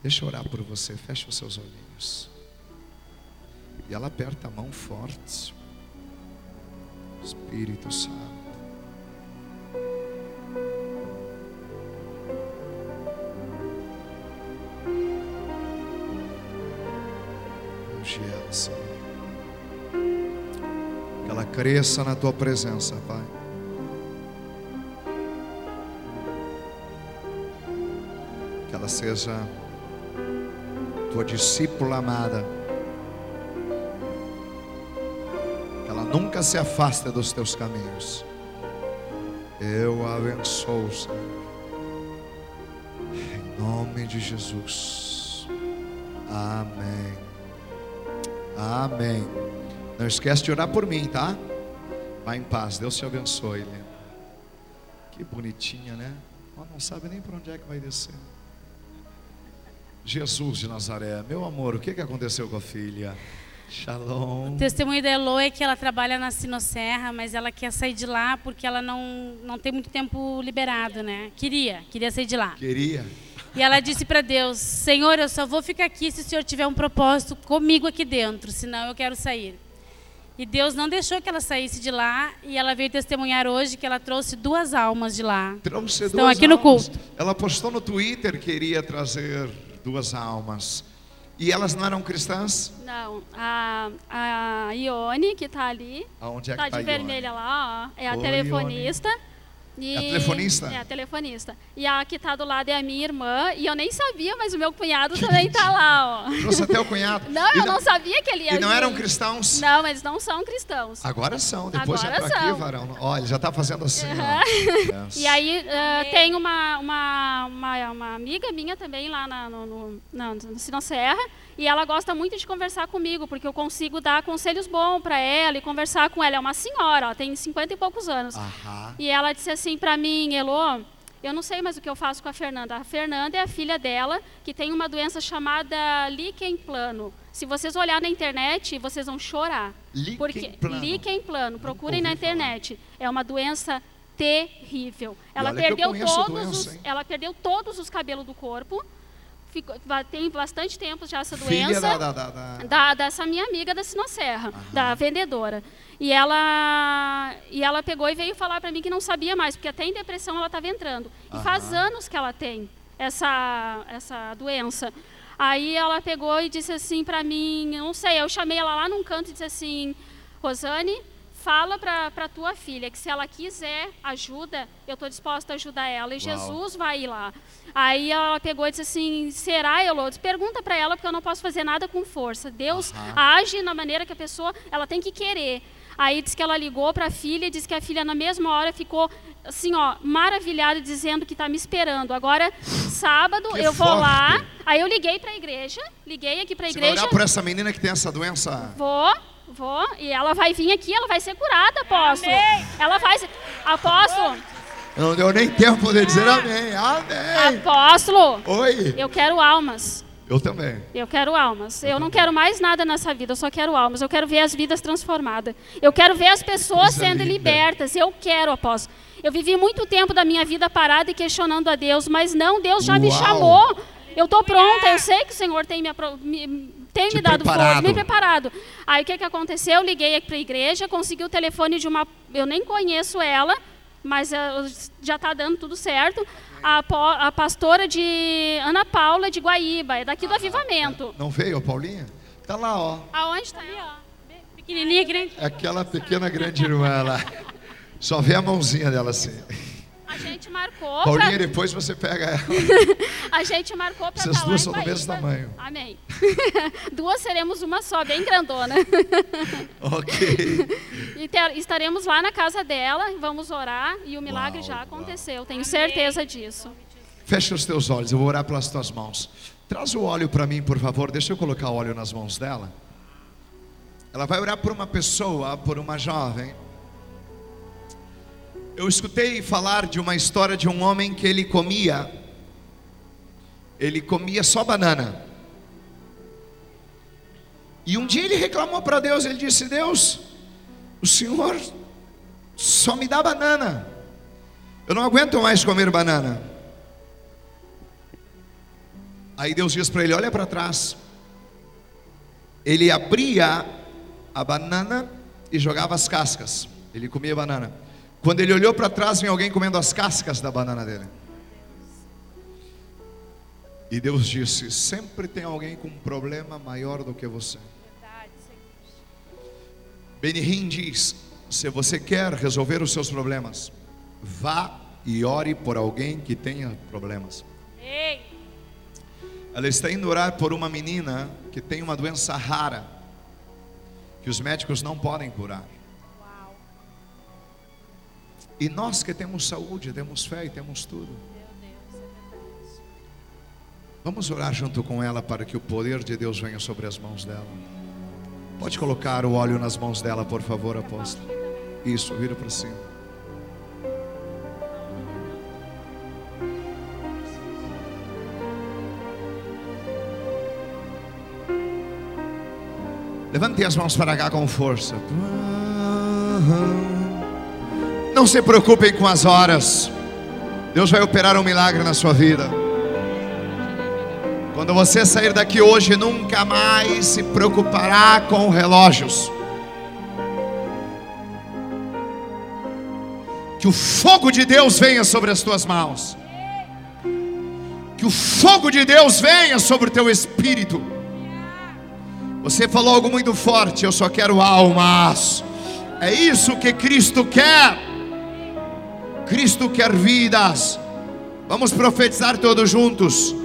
Deixa eu orar por você, fecha os seus olhinhos. E ela aperta a mão forte. Espírito Santo. Senhor. Que ela cresça na tua presença, Pai. que ela seja tua discípula amada, que ela nunca se afaste dos teus caminhos. Eu a abençoo, Senhor, em nome de Jesus. Amém. Amém. Não esquece de orar por mim, tá? Vá em paz. Deus te abençoe, Helena. Que bonitinha, né? Ela não sabe nem para onde é que vai descer. Jesus de Nazaré, meu amor, o que, que aconteceu com a filha? Shalom. O testemunho da Elo é que ela trabalha na Sinosserra, mas ela quer sair de lá porque ela não, não tem muito tempo liberado, né? Queria, queria sair de lá. Queria. E ela disse para Deus: Senhor, eu só vou ficar aqui se o Senhor tiver um propósito comigo aqui dentro, senão eu quero sair. E Deus não deixou que ela saísse de lá e ela veio testemunhar hoje que ela trouxe duas almas de lá. Trouxe Estão duas aqui no almas. culto. Ela postou no Twitter que iria trazer duas almas. E elas não eram cristãs? Não, a, a Ione, que tá ali, Aonde é tá que tá de a Ione? vermelha lá, ó, é a Oi, telefonista. E, É a telefonista? É a telefonista. E a que tá do lado é a minha irmã, e eu nem sabia, mas o meu cunhado também tá lá, ó. Trouxe até o cunhado. Não, E eu não sabia que ele ia E não vir. eram cristãos? Não, eles não são cristãos. Agora são, depois Agora já tô aqui, são. varão. Olha, ele já tá fazendo assim, ó. Yes. E aí ah, tem uma, uma, uma, uma amiga minha também lá na, no, no, na- no Sinosserra, e ela gosta muito de conversar comigo, porque eu consigo dar conselhos bons para ela e conversar com ela. É uma senhora, ela tem 50 e poucos anos. Aham. E ela disse assim para mim, Elô, eu não sei mais o que eu faço com a Fernanda. A Fernanda é a filha dela, que tem uma doença chamada líquen plano. Se vocês olharem na internet, vocês vão chorar. Líquen porque plano. líquen plano, procurem na ouvi falar. internet. É uma doença terrível. Ela perdeu todos doença, os, hein? ela perdeu todos os cabelos do corpo. Ficou, tem bastante tempo já essa Filha doença da, da, da, da- dessa minha amiga da Sinosserra, da vendedora. E ela, e ela pegou e veio falar para mim que não sabia mais, porque até em depressão ela estava entrando. E faz anos que ela tem essa, essa doença. Aí ela pegou e disse assim para mim, não sei, eu chamei ela lá num canto e disse assim, Rosane, fala para tua filha que se ela quiser ajuda, eu estou disposta a ajudar ela. E Jesus vai ir lá. Aí ela pegou e disse assim, será, Elô? Disse, Pergunta para ela, porque eu não posso fazer nada com força. Deus age na maneira que a pessoa, ela tem que querer. Aí disse que ela ligou para a filha e disse que a filha na mesma hora ficou assim, ó, maravilhada, dizendo que está me esperando. Agora, sábado, Que eu vou lá. forte. Aí eu liguei para a igreja, liguei aqui para a Você vai igreja. orar por essa menina que tem essa doença? Vou, vou. E ela vai vir aqui, ela vai ser curada, apóstolo. Ela vai ser. Apóstolo, Não deu nem tempo de dizer amém. Amém. apóstolo, Oi. eu quero almas. Eu também. Eu quero almas. Eu não quero mais nada nessa vida, eu só quero almas. Eu quero ver as vidas transformadas. Eu quero ver as pessoas Coisa sendo libertas. Eu quero, apóstolo. Eu vivi muito tempo da minha vida parada e questionando a Deus, mas não, Deus já me Uau. chamou. Eu estou pronta, eu sei que o Senhor tem me, apro- me- tem Te me dado preparado. força, me preparado. Aí o que, que aconteceu? Eu liguei aqui para a igreja, consegui o telefone de uma. Eu nem conheço ela. mas eh, já está dando tudo certo. A, a pastora de Ana Paula de Guaíba, é daqui do Avivamento. Não veio Paulinha? Tá lá, ó. Aonde está? Ó. Pequenininha, grande. Aquela pequena grande irmã lá. Só vê a mãozinha dela assim. A gente marcou Paulinha, pra- depois você pega ela. A gente marcou para Vocês duas são do mesmo tamanho. Amém. duas seremos uma só, bem grandona. Ok. E ter- estaremos lá na casa dela, vamos orar e o milagre já aconteceu, tenho certeza disso. Fecha os teus olhos, eu vou orar pelas tuas mãos. Traz o óleo para mim, por favor. Deixa eu colocar o óleo nas mãos dela. Ela vai orar por uma pessoa, por uma jovem. Eu escutei falar de uma história de um homem que ele comia, ele comia só banana. E um dia ele reclamou para Deus, ele disse: Deus, o Senhor só me dá banana. Eu não aguento mais comer banana. Aí Deus diz para ele: Olha para trás. Ele abria a banana e jogava as cascas. Ele comia banana. Quando ele olhou para trás, vinha alguém comendo as cascas da banana dele. E Deus disse: Sempre tem alguém com um problema maior do que você. Benihim diz: Se você quer resolver os seus problemas, vá e ore por alguém que tenha problemas. Ei, Ela está indo orar por uma menina que tem uma doença rara, que os médicos não podem curar. E nós que temos saúde, temos fé e temos tudo. Vamos orar junto com ela para que o poder de Deus venha sobre as mãos dela. Pode colocar o óleo nas mãos dela, por favor, apóstolo. Isso, vira para cima. Levante as mãos para cá com força. Não se preocupem com as horas. Deus vai operar um milagre na sua vida. Quando você sair daqui hoje, nunca mais se preocupará com relógios. Que o fogo de Deus venha sobre as tuas mãos. Que o fogo de Deus venha sobre o teu espírito. Você falou algo muito forte, eu só quero almas. É isso que Cristo quer. Cristo quer vidas. Vamos profetizar todos juntos.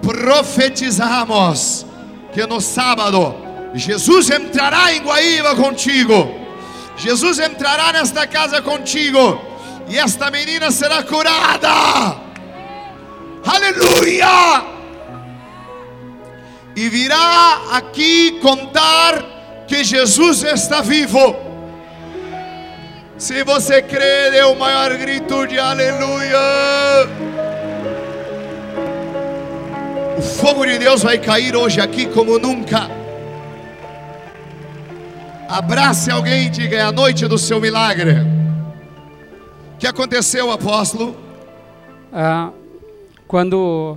Profetizamos que no sábado Jesus entrará em Guaíba contigo. Jesus entrará nesta casa contigo. E esta menina será curada. Aleluia! e virá aqui contar que Jesus está vivo. Se você crê, dê o maior grito de aleluia. O fogo de Deus vai cair hoje aqui como nunca. Abrace alguém e diga: é a noite do seu milagre. O que aconteceu, apóstolo? Ah, quando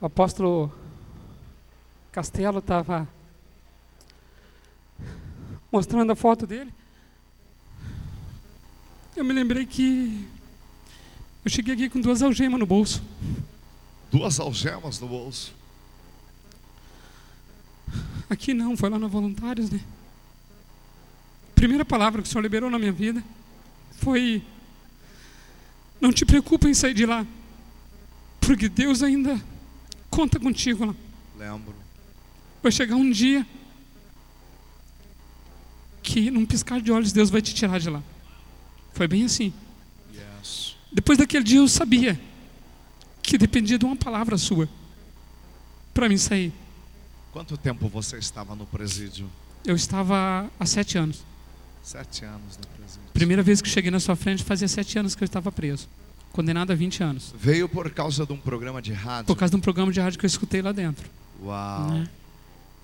o apóstolo Castelo estava mostrando a foto dele, eu me lembrei que eu cheguei aqui com duas algemas no bolso. Duas algemas no bolso. Aqui não, foi lá na Voluntários, né? Primeira palavra que o Senhor liberou na minha vida foi: Não te preocupa em sair de lá, porque Deus ainda conta contigo lá. Lembro. Vai chegar um dia que, num piscar de olhos, Deus vai te tirar de lá. Foi bem assim. Depois daquele dia eu sabia que dependia de uma palavra sua para mim sair. Quanto tempo você estava no presídio? Eu estava há sete anos. Sete anos no presídio. Primeira vez que cheguei na sua frente, fazia sete anos que eu estava preso. Condenado a 20 anos. Veio por causa de um programa de rádio. Por causa de um programa de rádio que eu escutei lá dentro. Uau. né?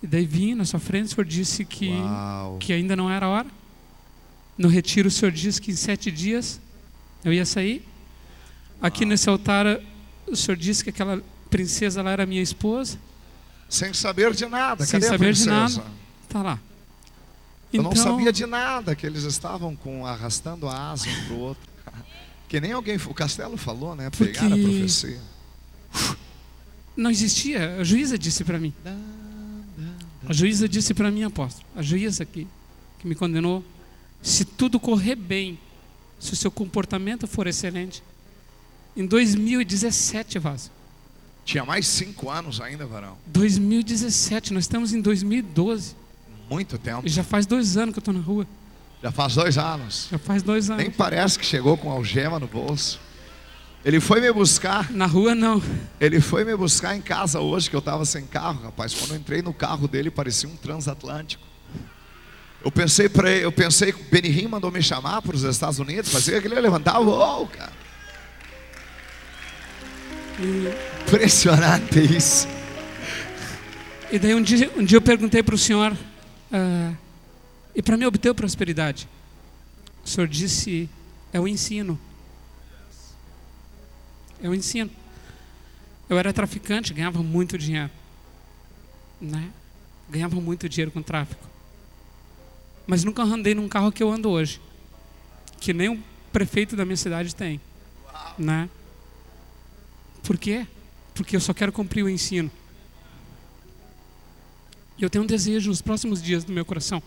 E daí vim na sua frente, o senhor disse que, Uau. que ainda não era a hora. No retiro, o senhor disse que em sete dias eu ia sair. Aqui nesse altar, o senhor disse que aquela princesa lá era minha esposa. Sem saber de nada. Sem Cadê a saber de nada. Tá lá. Eu não Então- sabia de nada que eles estavam com arrastando a asa um pro outro. Que nem alguém, o Castelo falou, né? Pegar a Porque- profecia. Não existia. A juíza disse para mim. A juíza disse para mim, apóstolo. A juíza que, que me condenou. Se tudo correr bem, se o seu comportamento for excelente, em 2017, Vaz. Tinha mais cinco anos ainda, varão. 2017, nós estamos em 2012. Muito tempo. E já faz dois anos que eu estou na rua. Já faz dois anos. Já faz dois anos. Nem parece que chegou com algema no bolso. Ele foi me buscar. Na rua não. Ele foi me buscar em casa hoje, que eu estava sem carro, rapaz. Quando eu entrei no carro dele, parecia um transatlântico. Eu pensei para eu pensei que Benihim mandou me chamar para os Estados Unidos, fazia que ele o voo, cara. E, Impressionante isso. e daí um dia, um dia eu perguntei para o senhor, ah, e para me obter prosperidade? O senhor disse, é o ensino. É o ensino. Eu era traficante, ganhava muito dinheiro. Né? Ganhava muito dinheiro com tráfico. Mas nunca andei num carro que eu ando hoje. Que nem o prefeito da minha cidade tem. Né? Por quê? Porque eu só quero cumprir o ensino. E eu tenho um desejo nos próximos dias do meu coração.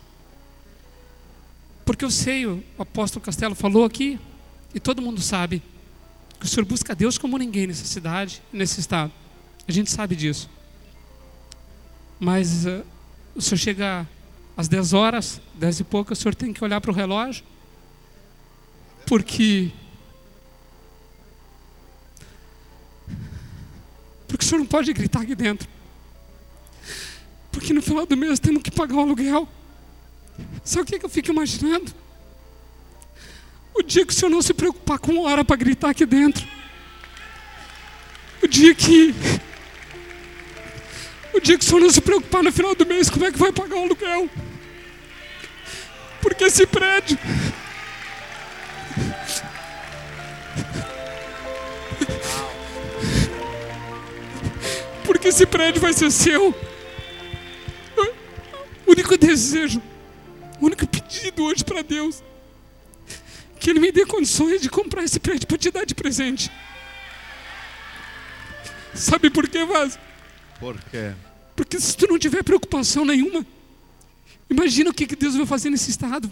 Porque eu sei, o apóstolo Castelo falou aqui, e todo mundo sabe, que o Senhor busca Deus como ninguém nessa cidade, nesse estado. A gente sabe disso. Mas eh, o Senhor chega às 10 horas, 10 e pouco, o Senhor tem que olhar para o relógio, porque. Porque o Senhor não pode gritar aqui dentro. Porque no final do mês temos que pagar o aluguel. Sabe o que, que eu fico imaginando? O dia que o senhor não se preocupar com hora para gritar aqui dentro. O dia que. O dia que o senhor não se preocupar no final do mês, como é que vai pagar o aluguel? Porque esse prédio. Porque esse prédio vai ser seu. O único desejo, o único pedido hoje para Deus, que Ele me dê condições de comprar esse prédio para te dar de presente. Sabe por quê, Vaz? Por quê? Porque se tu não tiver preocupação nenhuma, imagina o que, Deus vai fazer nesse estado.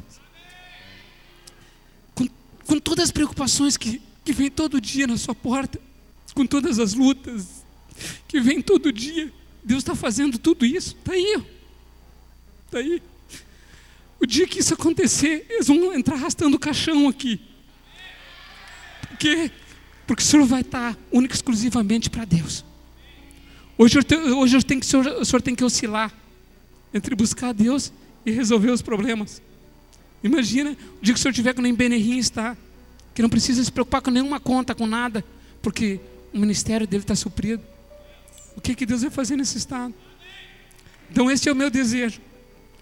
Com, com todas as preocupações que, que vem todo dia na sua porta, com todas as lutas que vem todo dia, Deus está fazendo tudo isso. Está aí. Está aí. O dia que isso acontecer, eles vão entrar arrastando o caixão aqui. Por quê? Porque o Senhor vai estar único e exclusivamente para Deus. Hoje, hoje eu tenho que, o, senhor, o senhor tem que oscilar entre buscar Deus e resolver os problemas. Imagina o dia que o senhor tiver com o Benerim está, que não precisa se preocupar com nenhuma conta, com nada, porque o ministério dele está suprido. O que, que Deus vai fazer nesse estado? Então, esse é o meu desejo.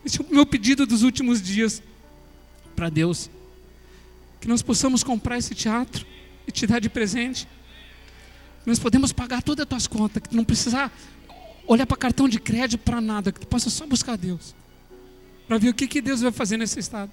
Esse é o meu pedido dos últimos dias para Deus. Que nós possamos comprar esse teatro e te dar de presente. Nós podemos pagar todas as tuas contas, que tu não precisar olhar para cartão de crédito para nada, que tu possa só buscar Deus. Para ver o que, que Deus vai fazer nesse estado.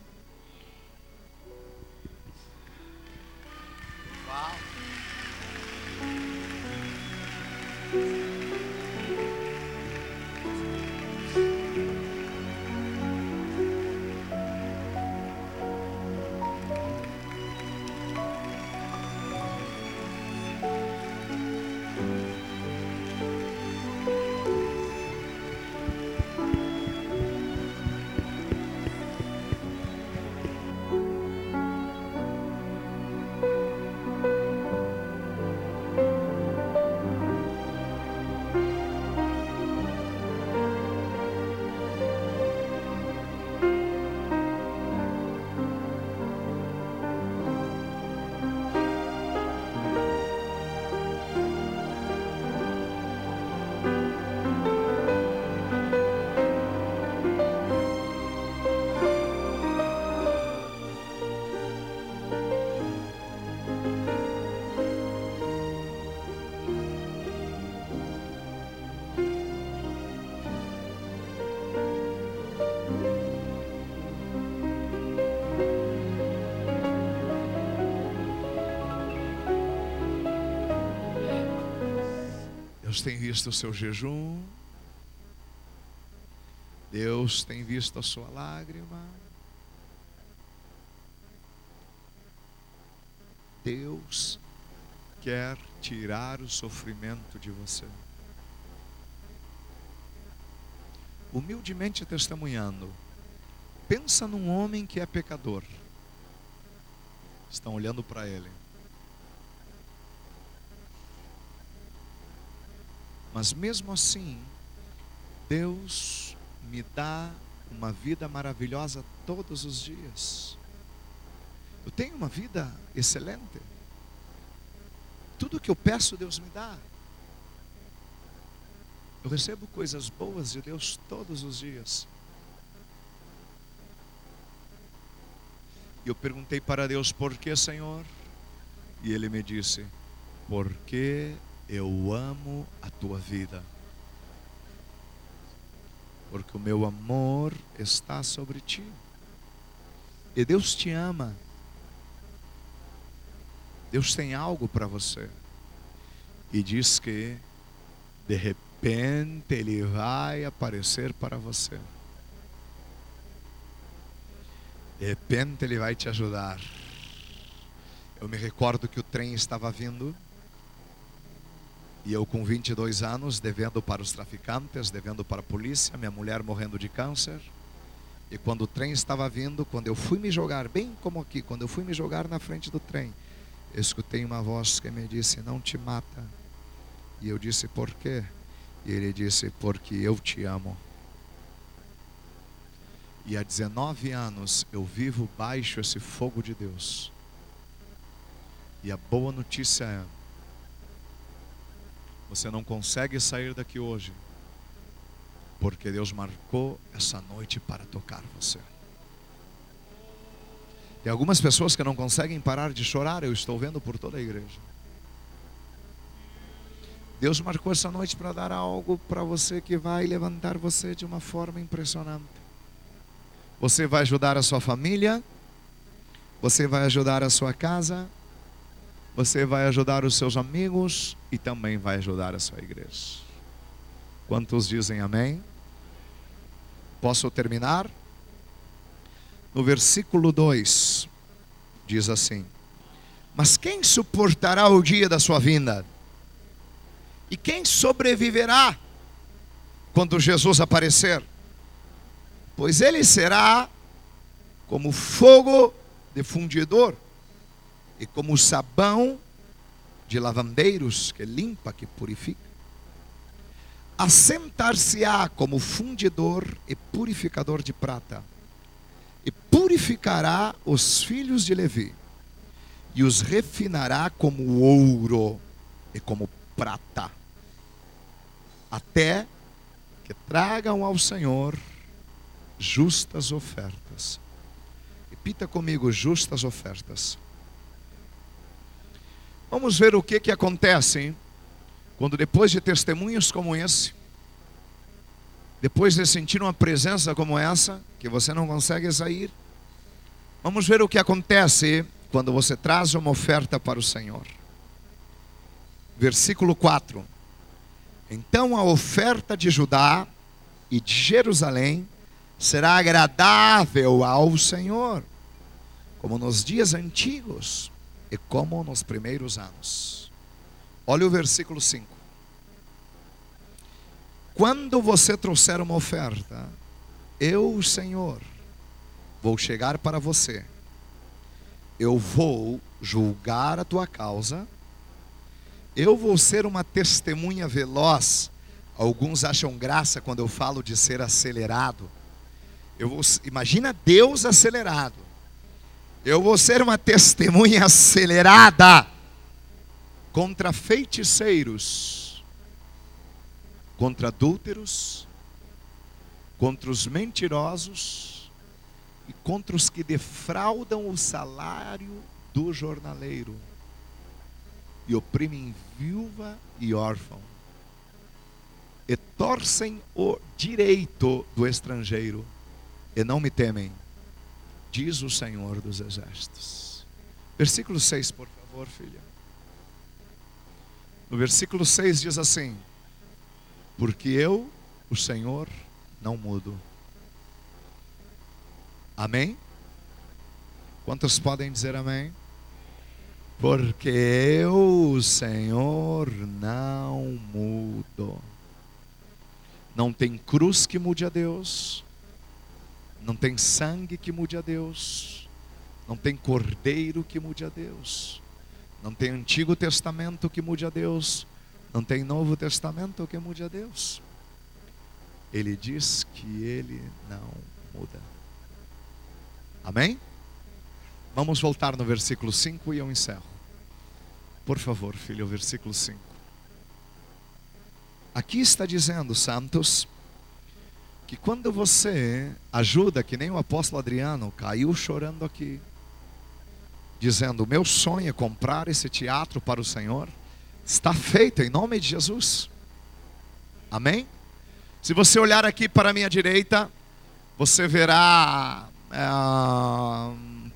Deus tem visto o seu jejum. Deus tem visto a sua lágrima. Deus quer tirar o sofrimento de você. Humildemente testemunhando, pensa num homem que é pecador. Estão olhando para ele. Mas mesmo assim, Deus me dá uma vida maravilhosa todos os dias. Eu tenho uma vida excelente. Tudo que eu peço, Deus me dá. Eu recebo coisas boas de Deus todos os dias. E eu perguntei para Deus, por que, Senhor? E Ele me disse, porque eu amo a tua vida. Porque o meu amor está sobre ti. E Deus te ama. Deus tem algo para você. E diz que, de repente, Ele vai aparecer para você. De repente, Ele vai te ajudar. Eu me recordo que o trem estava vindo. E eu, com 22 anos, devendo para os traficantes, devendo para a polícia, minha mulher morrendo de câncer. E quando o trem estava vindo, quando eu fui me jogar, bem como aqui, quando eu fui me jogar na frente do trem, eu escutei uma voz que me disse: Não te mata. E eu disse: Por quê? E ele disse: Porque eu te amo. E há 19 anos eu vivo baixo esse fogo de Deus. E a boa notícia é: você não consegue sair daqui hoje, porque Deus marcou essa noite para tocar você. Tem algumas pessoas que não conseguem parar de chorar, eu estou vendo por toda a igreja. Deus marcou essa noite para dar algo para você que vai levantar você de uma forma impressionante. Você vai ajudar a sua família, você vai ajudar a sua casa, você vai ajudar os seus amigos e também vai ajudar a sua igreja. Quantos dizem amém? Posso terminar? No versículo 2 diz assim: Mas quem suportará o dia da sua vinda? E quem sobreviverá quando Jesus aparecer? Pois ele será como fogo de fundidor e como sabão de lavandeiros que limpa, que purifica. Assentar-se-á como fundidor e purificador de prata, e purificará os filhos de Levi, e os refinará como ouro e como prata, até que tragam ao Senhor justas ofertas. Repita comigo: justas ofertas. Vamos ver o que, que acontece quando, depois de testemunhos como esse, depois de sentir uma presença como essa, que você não consegue sair, vamos ver o que acontece quando você traz uma oferta para o Senhor. Versículo 4: Então a oferta de Judá e de Jerusalém será agradável ao Senhor, como nos dias antigos e como nos primeiros anos. Olha o versículo 5. Quando você trouxer uma oferta, eu, Senhor, vou chegar para você, eu vou julgar a tua causa, eu vou ser uma testemunha veloz. Alguns acham graça quando eu falo de ser acelerado. Eu vou, imagina Deus acelerado. Eu vou ser uma testemunha acelerada contra feiticeiros, contra adúlteros, contra os mentirosos e contra os que defraudam o salário do jornaleiro e oprimem viúva e órfão e torcem o direito do estrangeiro e não me temem diz o Senhor dos Exércitos. Versículo 6, por favor, filha. No versículo 6 diz assim: Porque eu, o Senhor, não mudo. Amém? Quantos podem dizer amém? Porque eu, o Senhor, não mudo. Não tem cruz que mude a Deus. Não tem sangue que mude a Deus. Não tem cordeiro que mude a Deus. Não tem Antigo Testamento que mude a Deus. Não tem Novo Testamento que mude a Deus. Ele diz que ele não muda. Amém? Vamos voltar no versículo 5 e eu encerro. Por favor, filho, o versículo 5. Aqui está dizendo, Santos, que quando você ajuda, que nem o apóstolo Adriano caiu chorando aqui, dizendo: Meu sonho é comprar esse teatro para o Senhor, está feito em nome de Jesus. Amém? Se você olhar aqui para a minha direita, você verá é,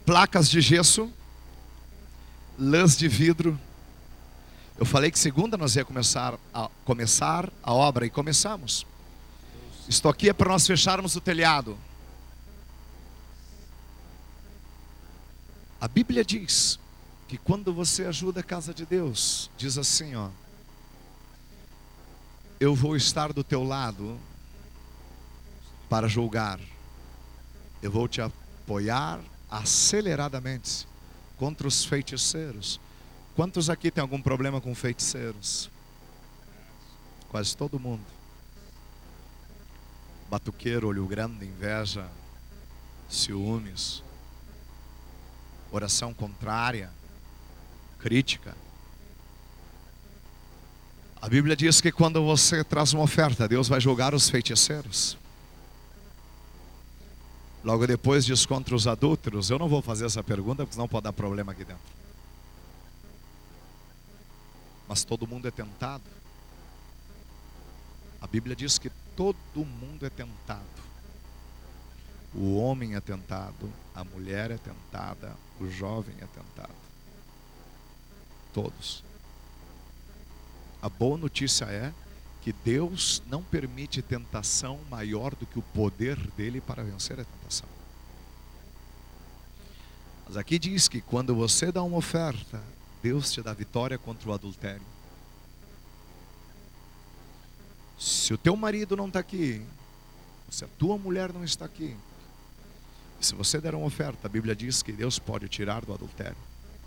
placas de gesso, lãs de vidro. Eu falei que segunda nós ia começar a, começar a obra e começamos. Estou aqui é para nós fecharmos o telhado. A Bíblia diz que quando você ajuda a casa de Deus, diz assim, ó, eu vou estar do teu lado para julgar. Eu vou te apoiar aceleradamente contra os feiticeiros. Quantos aqui tem algum problema com feiticeiros? Quase todo mundo. Batuqueiro, olho grande, inveja, ciúmes, oração contrária, crítica. A Bíblia diz que quando você traz uma oferta, Deus vai julgar os feiticeiros. Logo depois diz contra os adúlteros. Eu não vou fazer essa pergunta, porque senão pode dar problema aqui dentro. Mas todo mundo é tentado. A Bíblia diz que todo mundo é tentado. O homem é tentado, a mulher é tentada, o jovem é tentado. Todos. A boa notícia é que Deus não permite tentação maior do que o poder dele para vencer a tentação. Mas aqui diz que quando você dá uma oferta, Deus te dá vitória contra o adultério. Se o teu marido não está aqui, se a tua mulher não está aqui, se você der uma oferta, a Bíblia diz que Deus pode tirar do adultério.